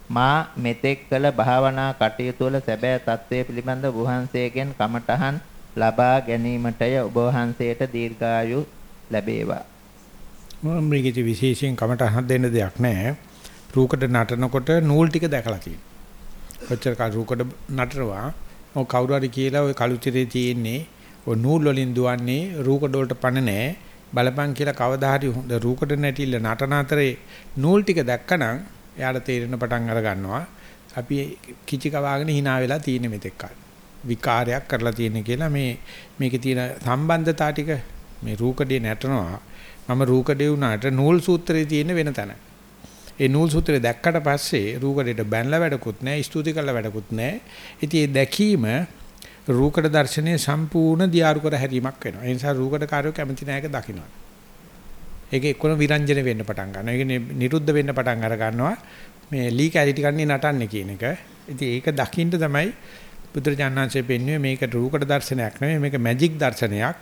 මා මෙතෙක් කළ භාවනා කටයුතු වල සැබෑ తත්වයේ පිළිබඳ වහන්සේගෙන් කමඨහන් ලබා ගැනීමටය ඔබ වහන්සේට දීර්ඝායු ලැබේවා. මම මේකේ විශේෂයෙන් කමඨහන් දෙන්න දෙයක් නැහැ. රූකඩ නටනකොට නූල් ටික දැකලා තියෙනවා. කොච්චර කල් රූකඩ නටනවා. ඔය කවුරු හරි කියලා ඔය කලුතිරේ තියෙන්නේ ඔය නූල් වලින් දුවන්නේ රූකඩ වලට පණ නැහැ. බලපං කියලා කවදා හරි හොඳ රූකඩ නැටිල්ල නටන අතරේ නූල් ටික දැක්කනම් එයාට තේරෙන පටන් අර ගන්නවා. අපි කිචි කවාගෙන hina වෙලා තියෙන මෙතෙක් කල්. විකාරයක් කරලා තියෙන කියලා මේ මේකේ තියෙන සම්බන්ධතා ටික මේ රූකඩේ නැටනවා. මම රූකඩේ වුණාට නූල් සූත්‍රයේ තියෙන වෙන තැන. ඒ නූල් සූත්‍රය දැක්කට පස්සේ රූකඩේට බැනලා වැඩකුත් නැහැ, ස්තුති කරලා වැඩකුත් නැහැ. ඉතින් ඒ දැකීම රූකඩ දර්ශනයේ සම්පූර්ණ දියාරු කර හැරීමක් වෙනවා. ඒ නිසා රූකඩ කාර්යෝ කැමති නැහැ දකින්නවා. ඒක එක්කම විරංජන වෙන්න පටන් ගන්නවා. ඒක නිරුද්ධ වෙන්න පටන් අර ගන්නවා. මේ ලී කැලිටි කන්නේ නටන්නේ කියන එක. ඉතින් ඒක දකින්න තමයි බුදුරජාණන්සේ පෙන්වුවේ මේක රූකඩ දර්ශනයක් නෙමෙයි මේක මැජික් දර්ශනයක්.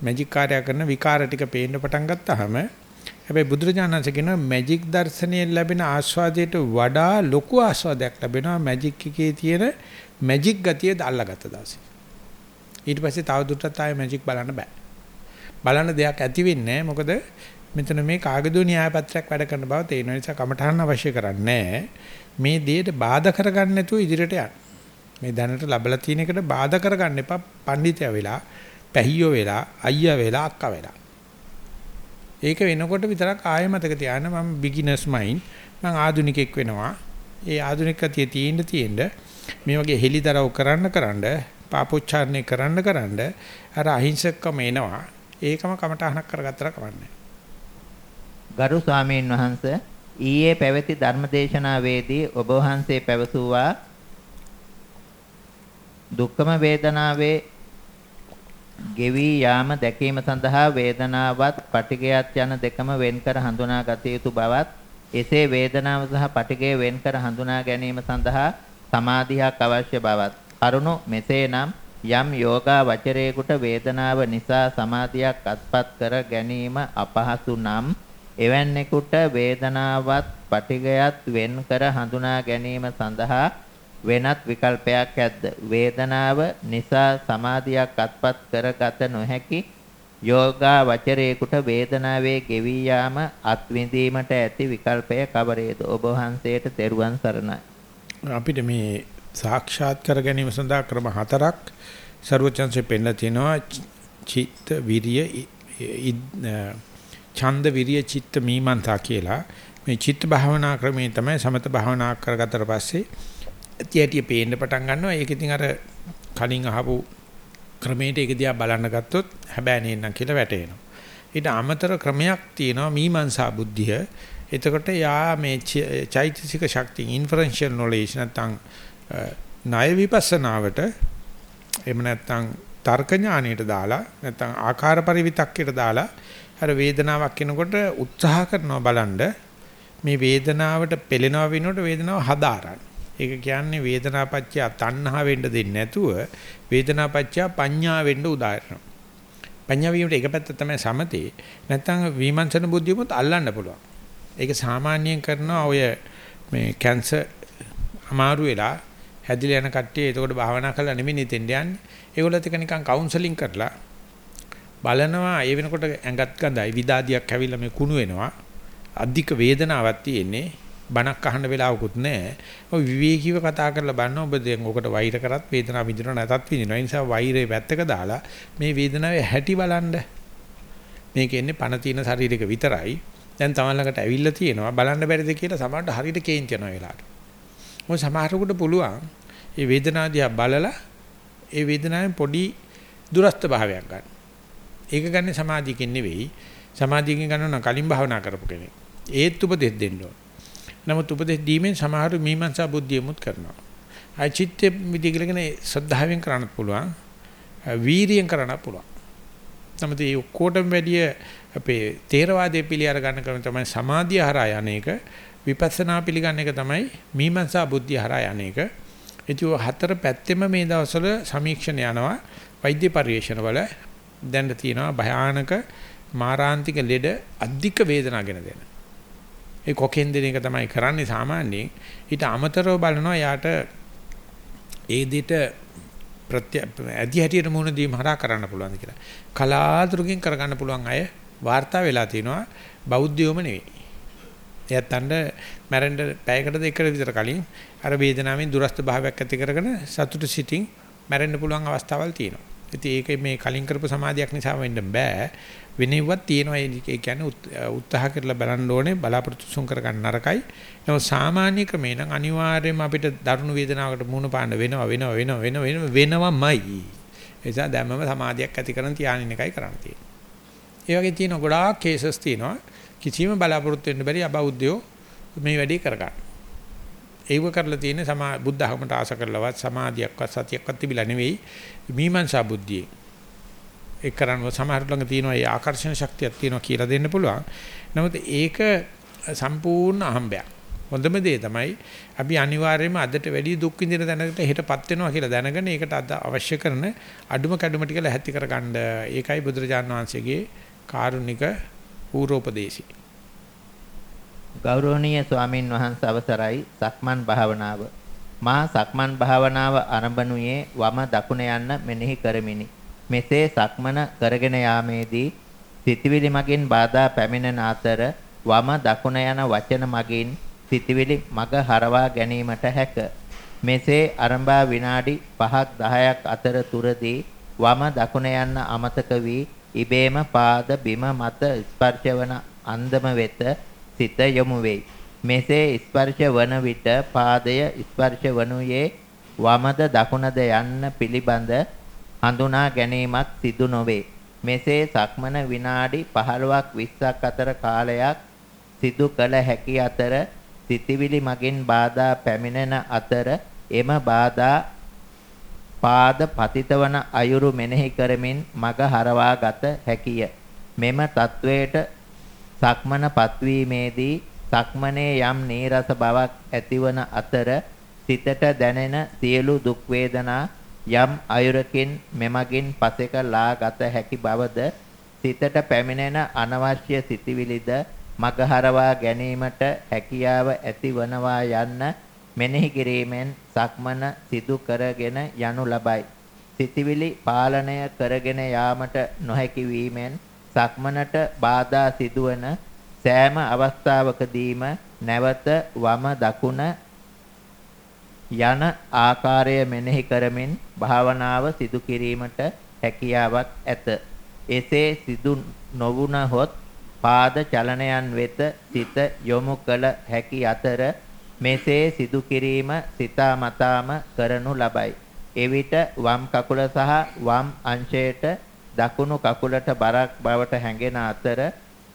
මැජික් කාර්යය කරන විකාර ටික පේන්න පටන් ගත්තාම හැබැයි බුදුරජාණන්සේ කියනවා මැජික් දර්ශනයෙන් ලැබෙන ආස්වාදයට වඩා ලොකු ආස්වාදයක් ලැබෙනවා මැජික් එකේ තියෙන මැජික් ගතිය දාල්ලාගත්ත දාසේ. ඊට පස්සේ තවදුරටත් ආයේ මැජික් බලන්න බෑ. බලන්න දෙයක් ඇති වෙන්නේ මොකද මෙතන මේ කාගදෝ න්‍යාය පත්‍රයක් වැඩ කරන බව තේරෙන නිසා කමඨහන් අවශ්‍ය කරන්නේ මේ දෙයට බාධා කරගන්න නැතුව ඉදිරියට යන්න. මේ දැනට ලැබලා තියෙන එකට බාධා කරගන්න එපා පඬිතයා වෙලා, පැහියෝ වෙලා, අයියා වෙලා, අක්කා වෙලා. ඒක වෙනකොට විතරක් ආයෙ මතක තියාගන්න මම බිග්ිනර්ස් මයින්ඩ් මම ආදුනිකෙක් වෙනවා. ඒ ආදුනිකතිය තියෙන්න තියෙන්න මේ වගේ හෙලිදරව් කරන්න කරන්න පාපොච්චාරණය කරන්න කරන්න අර අහිංසකකම එනවා. ඒකම කමටහනක් කරගත්තර කවන්නේ. ගරු ස්වාමීන් වහන්සේ ඊයේ පැවති ධර්මදේශනාවේදී ඔබ වහන්සේ පැවසුවා දුක්ඛම වේදනාවේ ගෙවි යාම දැකීම සඳහා වේදනාවත් පටිගයත් යන දෙකම වෙන්කර හඳුනා ගත යුතු බවත් එසේ වේදනාව සහ පටිගය වෙන්කර හඳුනා ගැනීම සඳහා සමාධියක් අවශ්‍ය බවත්. කරුණු මෙසේනම් යම් යෝගා වචරේකට වේදනාව නිසා සමාධියක් අත්පත් කර ගැනීම අපහසු නම් එවැන්නෙකුට වේදනාවත් පටිගයත් වෙන්කර හඳුනා ගැනීම සඳහා වෙනත් විකල්පයක් ඇද්ද? වේදනාව නිසා සමාධියක් අත්පත් කරගත නොහැකි යෝගා වචරේකට වේදනාවේ ගෙවි යාම අත්විඳීමට ඇති විකල්පය කවරේද? ඔබ වහන්සේට තෙරුවන් සරණයි. අපිට මේ සාක්ෂාත් කර ගැනීම සඳහා ක්‍රම හතරක් ਸਰවචන්සේ පෙන්නලා තිනවා. චිත්ත විරිය ඡන්ද විරිය චිත්ත මීමන්තා කියලා. මේ චිත්ත භාවනා ක්‍රමේ තමයි සමත භාවනා කරගත්තට පස්සේ ඇති ඇටි පේන්න පටන් ගන්නවා. ඒක ඉතින් අර කලින් අහපු ක්‍රමයට ඒක දිහා බලන්න ගත්තොත් හැබැයි නේනම් කියලා වැටෙනවා. ඊට අමතර ක්‍රමයක් තියෙනවා මීමන්සා බුද්ධිය. එතකොට යා මේ චෛතසික ශක්තිය ඉන්ෆරෙන්ෂල් නොලෙජ් නැත්නම් ණය විපස්සනාවට එහෙම නැත්නම් තර්ක ඥාණයට දාලා නැත්නම් ආකාර පරිවිතක්කයට දාලා අර වේදනාවක් එනකොට උත්සාහ කරනවා බලන්න මේ වේදනාවට පෙළෙනව වෙනකොට වේදනාව හදාරන්න. ඒක කියන්නේ වේදනාපච්චය තණ්හා වෙන්න දෙන්නේ නැතුව වේදනාපච්චය පඤ්ඤා වෙන්න උදාහරණ. පඤ්ඤා වීමට එක පැත්ත තමයි සමතේ. නැත්නම් විමර්ශන බුද්ධියමුත් අල්ලන්න පුළුවන්. ඒක සාමාන්‍යයෙන් කරනවා ඔය මේ කැන්සර් අමාරු වෙලා හැදිලා යන කට්ටිය එතකොට භාවනා කරලා නෙමෙයි නිතෙන්ට යන්නේ. ඒගොල්ලොත් එක නිකන් කවුන්සලින් කරලා බලනවා ඒ වෙනකොට ඇඟත් ගඳයි විදාදියක් ඇවිල්ලා මේ කුණු වෙනවා. අධික වේදනාවක් තියෙන්නේ. බණක් අහන්න වෙලාවකුත් නැහැ. ඔය විවේකීව කතා කරලා බලන්න ඔබ දැන් ඔකට වෛර කරත් වේදනාව විඳිනව නැතත් විඳිනවා. ඒ නිසා වෛරේ වැත්තක දාලා මේ වේදනාවේ හැටි බලන්න. මේක එන්නේ පණ තියෙන ශරීරයක විතරයි. දැන් තමන් ළඟට ඇවිල්ලා තියෙනවා බලන්න බැරිද කියලා සමහරට හරියට කේන්ති යනවා වෙලාවට. මොකද සමහරකට පුළුවන් මේ වේදනාව බලලා ඒ වේදනාවෙන් පොඩි දුරස්ත භාවයක් ගන්න. ඒක ගන්න සමාධියකින් නෙවෙයි. සමාධියකින් ගන්නවා කලින් භාවනා කරපු කෙනෙක්. ඒත් උපදෙස් දෙන්න ඕන. නමුත් උපදෙස් දීමෙන් සමහර මීමන්සා බුද්ධියමුත් කරනවා. අයි චිත්ත විදිය කියලාගෙන ශ්‍රද්ධාවෙන් කරන්නත් පුළුවන්. වීරියෙන් කරන්නත් පුළුවන්. නමුත් මේ ඔක්කොටම වැඩිය අපේ තේරවාදයේ පිළි අර ගන්න ක්‍රම තමයි සමාධිය හරහා යන්නේක විපස්සනා පිළිගන්න එක තමයි මීමන්සා බුද්ධිය හරහා යන්නේක. ඉතින් හතර පැත්තෙම මේ දවස්වල සමීක්ෂණ යනවා වෛද්‍ය පරිශන වල දැන් තියෙනවා භයානක මාරාන්තික ලෙඩ අධික වේදනාගෙන දෙන. ඒ කොකෙන් දෙන එක තමයි කරන්නේ සාමාන්‍යයෙන්. ඊට අමතරව බලනවා යාට ඒ දෙට ප්‍රත්‍ය ඇදි හැටියට මුණ දීම හරහා කරන්න පුළුවන් කියලා. කලාතුරකින් කරගන්න පුළුවන් අය වාර්තා වෙලා තිනවා බෞද්ධයෝම නෙවෙයි. එයත්න්ට මැරෙන්න පැයකට දෙකකට විතර කලින් අර වේදනාවෙන් දුරස්ත භාවයක් ඇති කරගෙන සතුට සිටින් මැරෙන්න පුළුවන් අවස්ථාවල් තියෙනවා. ඉතින් ඒක මේ කලින් කරපු සමාධියක් නිසා වෙන්න බෑ. වෙනෙව්වක් තියෙනවා ඒ කියන්නේ උත්සාහ කරලා බලන්න ඕනේ බලාපොරොත්තු සුන් කර ගන්න නරකයි. නමුත් සාමාන්‍ය ක්‍රමේ නම් අනිවාර්යයෙන්ම අපිට දරුණු වේදනාවකට මුහුණ පාන්න වෙනවා වෙනවා වෙනවා වෙනවා වෙනවමයි. ඒ නිසා දැම්මම සමාධියක් ඇති කරන් තියානින් එකයි කරන්න තියෙන්නේ. ඒ වගේ තියෙන ගොඩාක් කේසස් තියෙනවා. කිසිම බලාපොරොත්තු වෙන්න බැරි අබෞද්ධයෝ මේ වැඩේ කරගන්න. ඒව කරලා තියෙන්නේ සමා බුද්ධ ධර්මයට ආශ කරලවත් සමාධියක්වත් සතියක්වත් තිබිලා නෙවෙයි මීමන්සා බුද්ධියේ. ඒ කරන්ව සමහර ළඟ තියෙනවා ඒ ආකර්ෂණ ශක්තියක් තියෙනවා කියලා දෙන්න පුළුවන්. නමුත් ඒක සම්පූර්ණ අහඹයක්. හොඳම දේ තමයි අපි අනිවාර්යයෙන්ම අදට වැඩි දුක් විඳින තැනකට හෙටපත් වෙනවා කියලා දැනගෙන ඒකට අද අවශ්‍ය කරන අඩුම කැඩුම ටික ලැහැත්ති කරගන්න. ඒකයි බුදුරජාන් වහන්සේගේ කාරුණික පූර්වෝපදේශي. ගෞරවනීය ස්වාමින් වහන්සේ අවසරයි සක්මන් භාවනාව මා සක්මන් භාවනාව ආරම්භණුයේ වම දකුණ යන්න මෙනෙහි කරමිනි මෙසේ සක්මන කරගෙන යාමේදී සිතවිලි මගින් බාධා පැමිණෙන අතර වම දකුණ යන වචන මගින් සිතවිලි මග හරවා ගැනීමට හැක මෙසේ ආරම්භා විනාඩි 5ක් 10ක් අතරතුරදී වම දකුණ යන්න අමතක වී ඉබේම පාද බිම මත ස්පර්ශවන අන්දම වෙත සිත යොමු වෙයි. මෙසේ ස්පර්ශ වන විට පාදය ස්පර්ශ වනුයේ වමද දකුණද යන්න පිළිබඳ හඳුනා ගැනීමක් සිදු නොවේ. මෙසේ සක්මන විනාඩි 15ක් 20ක් අතර කාලයක් සිදු කළ හැකි අතර සිතිවිලි මගින් බාධා පැමිණෙන අතර එම බාධා පාද පතිතවන අයුරු මෙනෙහි කරමින් මග හරවා ගත හැකිය. මෙම තත්වයට සක්මන පත්වීමේදී සක්මනේ යම් නීරස බවක් ඇතිවන අතර සිතට දැනෙන සියලු දුක් වේදනා යම් අයුරකින් මෙමගින් පසෙක ලා ගත හැකි බවද සිතට පැමිණෙන අනවශ්‍ය සිතිවිලිද මගහරවා ගැනීමට හැකියාව ඇතිවනවා යන්න මෙනෙහි කිරීමෙන් සක්මන සිදු කරගෙන යනු ලබයි. සිතිවිලි පාලනය කරගෙන යාමට නොහැකි වීමෙන් සක්මනට බාධා සිදුවන සෑම අවස්ථාවකදීම නැවත වම දකුණ යන ආකාරය මෙනෙහි කරමින් භාවනාව සිදු කිරීමට හැකියාවක් ඇත. එසේ සිදු නොවුනහොත් පාද චලනයන් වෙත සිත යොමු කළ හැකි අතර මෙසේ සිදු කිරීම සිතාමතාම කරනු ලබයි. එවිට වම් කකුල සහ වම් අංශයට දකුණු කකුලට බරක් බවට හැඟෙන අතර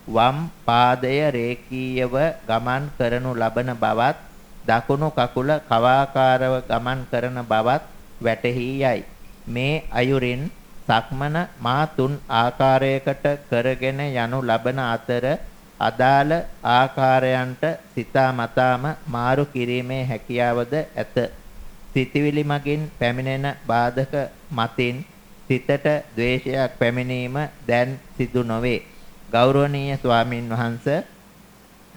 වම් පාදය රේඛීයව ගමන් කරනු ලබන බවත් දකුණු කකුල කවාකාරව ගමන් කරන බවත් වැටහි යයි. මේ අයුරින් සක්මන මා තුන් ආකාරයකට කරගෙන යනු ලබන අතර අදාළ ආකාරයන්ට සිතාමතාම මාරු කිරීමේ හැකියාවද ඇත. සිතවිලි මගින් පැමිණෙන බාධක මතින් සිතට ද්වේෂයක් පැමිණීම දැන් සිදු නොවේ. ගෞරවනීය ස්වාමින් වහන්සේ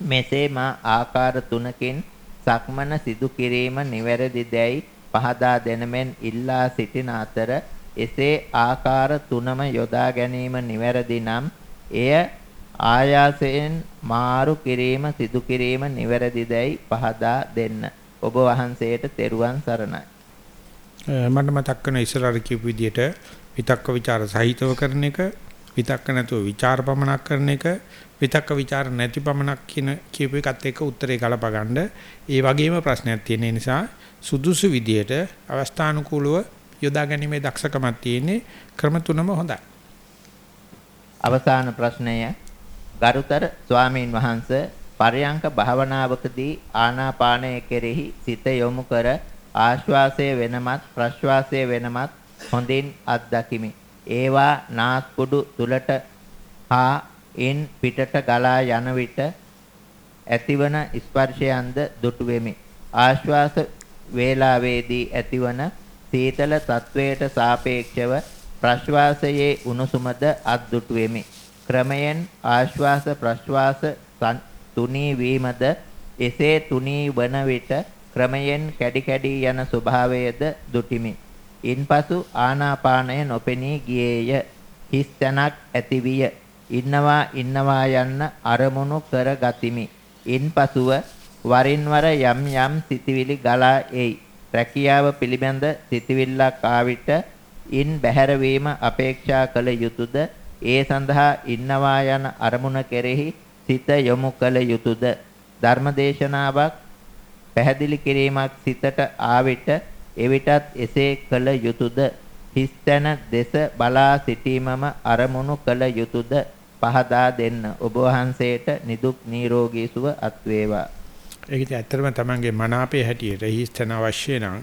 මෙසේ මා ආකාර තුනකින් සක්මන සිදු කිරීම නිවැරදිදැයි පහදා දෙනමෙන් ඉල්ලා සිටින අතර එසේ ආකාර තුනම යොදා ගැනීම නිවැරදි නම් එය ආයාසයෙන් මාරු කිරීම සිදු කිරීම නිවැරදිදැයි පහදා දෙන්න. ඔබ වහන්සේට තෙරුවන් සරණයි. මට මතක් වෙන ඉස්සරහට කියපු විදිහට විතක්ක ਵਿਚාර සහිතව කරන එක විතක්ක නැතුව ਵਿਚාර පමනක් කරන එක විතක්ක ਵਿਚාර නැති පමනක් කියන කියපු එකත් එක්ක උත්තරේ ගලප ගන්න. ඒ වගේම ප්‍රශ්නයක් තියෙන නිසා සුදුසු විදියට අවස්ථානුකූලව යොදා ගැනීමේ දක්ෂකමක් තියෙන්නේ ක්‍රම තුනම හොඳයි. අවසාන ප්‍රශ්නය ගරුතර ස්වාමීන් වහන්ස පරයන්ක භාවනාවකදී ආනාපානය කෙරෙහි සිත යොමු කර ආශ්වාසය වෙනමත් ප්‍රශ්වාසය වෙනමත් හොඳින් අත්දකිමි. ඒවා නාස්පුඩු තුලට හා ඉන් පිටට ගලා යන විට ඇතිවන ස්පර්ශයන්ද දුටු වෙමි. ආශ්වාස වේලාවේදී ඇතිවන සීතල තත්වයට සාපේක්ෂව ප්‍රශ්වාසයේ උණුසුමද අද්දුටු වෙමි. ක්‍රමයෙන් ආශ්වාස ප්‍රශ්වාස තුනී වීමද එසේ තුනී වන විට ක්‍රමයෙන් කැඩි කැඩි යන ස්වභාවයද දුටිමි. ඉන්පසු ආනාපානය නොපෙනී ගියේය. හිස් තැනක් ඇතිවිය. ඉන්නවා ඉන්නවා යන්න අරමුණු කර ගතිමි. ඉන්පසුව වරින් වර යම් යම් සිතිවිලි ගලා එයි. රැකියාව පිළිබඳ සිතිවිල්ලක් ආවිට ඉන් බැහැරවීම අපේක්ෂා කළ යුතුයද ඒ සඳහා ඉන්නවා යන අරමුණ කෙරෙහි සිත යොමු කළ යුතුයද ධර්මදේශනාවක් පැහැදිලි කිරීමක් සිතට ආවිට එවිටත් එසේ කළ යුතුයද හිස්තන දෙස බලා සිටීමම අරමුණු කළ යුතුයද පහදා දෙන්න ඔබ වහන්සේට නිදුක් නිරෝගී සුව අත් වේවා. ඒක ඉතින් ඇත්තටම තමන්ගේ මනාපේ හැටියට හිස්තන අවශ්‍ය නම්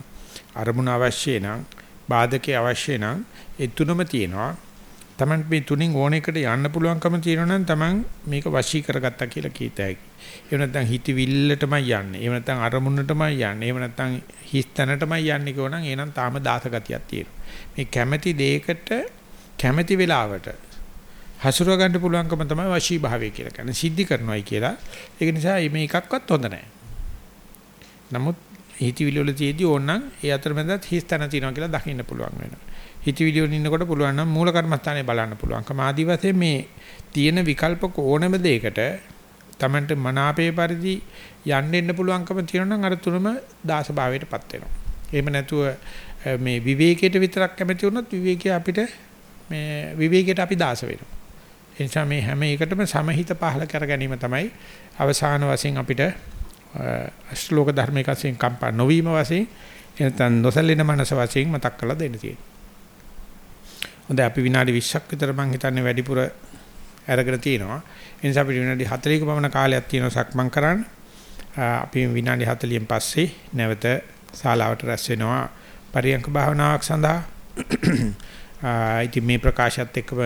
අරමුණ අවශ්‍ය නම් බාධකේ අවශ්‍ය නම් ඒ තුනම තියෙනවා. තමන් මේ තුنين ඕන එකට යන්න පුළුවන්කම තියෙනවා නම් තමන් මේක වශී කරගත්තා කියලා කීත හැකියි. එහෙම නැත්නම් හිතවිල්ලටමයි යන්නේ. එහෙම නැත්නම් අරමුණටමයි යන්නේ. එහෙම නැත්නම් හිස්තැනටමයි යන්නේ කියෝනම් එහෙනම් තාම දාස ගතියක් තියෙනවා. මේ කැමැති දෙයකට කැමැති වෙලාවට හසුරව ගන්න පුළුවන්කම තමයි වශී භාවය කියලා කියන්නේ. සිද්ධි කරනවායි කියලා. ඒක නිසා මේ එකක්වත් හොඳ නැහැ. නමුත් හිතවිලි වල තියදී ඕනනම් ඒ අතරමැදත් හිස්තැන තියෙනවා කියලා දකින්න පුළුවන් වෙනවා. හිතවිලි වලින් ඉන්නකොට පුළුවන් නම් මූල කර්මස්ථානේ බලන්න පුළුවන්කම ආදි වශයෙන් මේ තියෙන විකල්පක ඕනම දෙයකට Tamanට මනාපේ පරිදි යන්න එන්න පුළුවන්කම තියෙනවා නම් අර තුනම දාස භාවයටපත් වෙනවා. එහෙම නැතුව මේ විවේකයට විතරක් කැමති වුණොත් විවේකයේ අපිට මේ විවේකයට අපි දාස වෙනවා. ඒ නිසා මේ හැම එකටම සමහිත පහල කර ගැනීම තමයි අවසාන වශයෙන් අපිට අෂ්ටලෝක ධර්මයක වශයෙන් කම්පා නොවීම වශයෙන් එනතන් නොසැලෙන මනස වශයෙන් මතක් කරලා දෙන්න තියෙනවා. හොඳයි අපි විනාඩි 20ක් විතර මම හිතන්නේ වැඩිපුර අරගෙන තිනවා. ඒ නිසා අපිට විනාඩි 40ක පමණ කාලයක් තියෙනවා සක්මන් කරන්න. අපි විනාඩි 40න් පස්සේ නැවත ශාලාවට රැස් වෙනවා පරියංක භාවනාවක් සඳහා. ඉතින් මේ ප්‍රකාශයත් එක්කම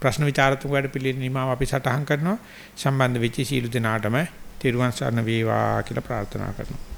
ප්‍රශ්න විචාරතුංග වැඩ පිළිවෙල නිමාව අපි සටහන් කරනවා. සම්බන්ධ වෙච්ච සීල දෙනාටම තිරුවන් සරණ වේවා කියලා ප්‍රාර්ථනා කරනවා.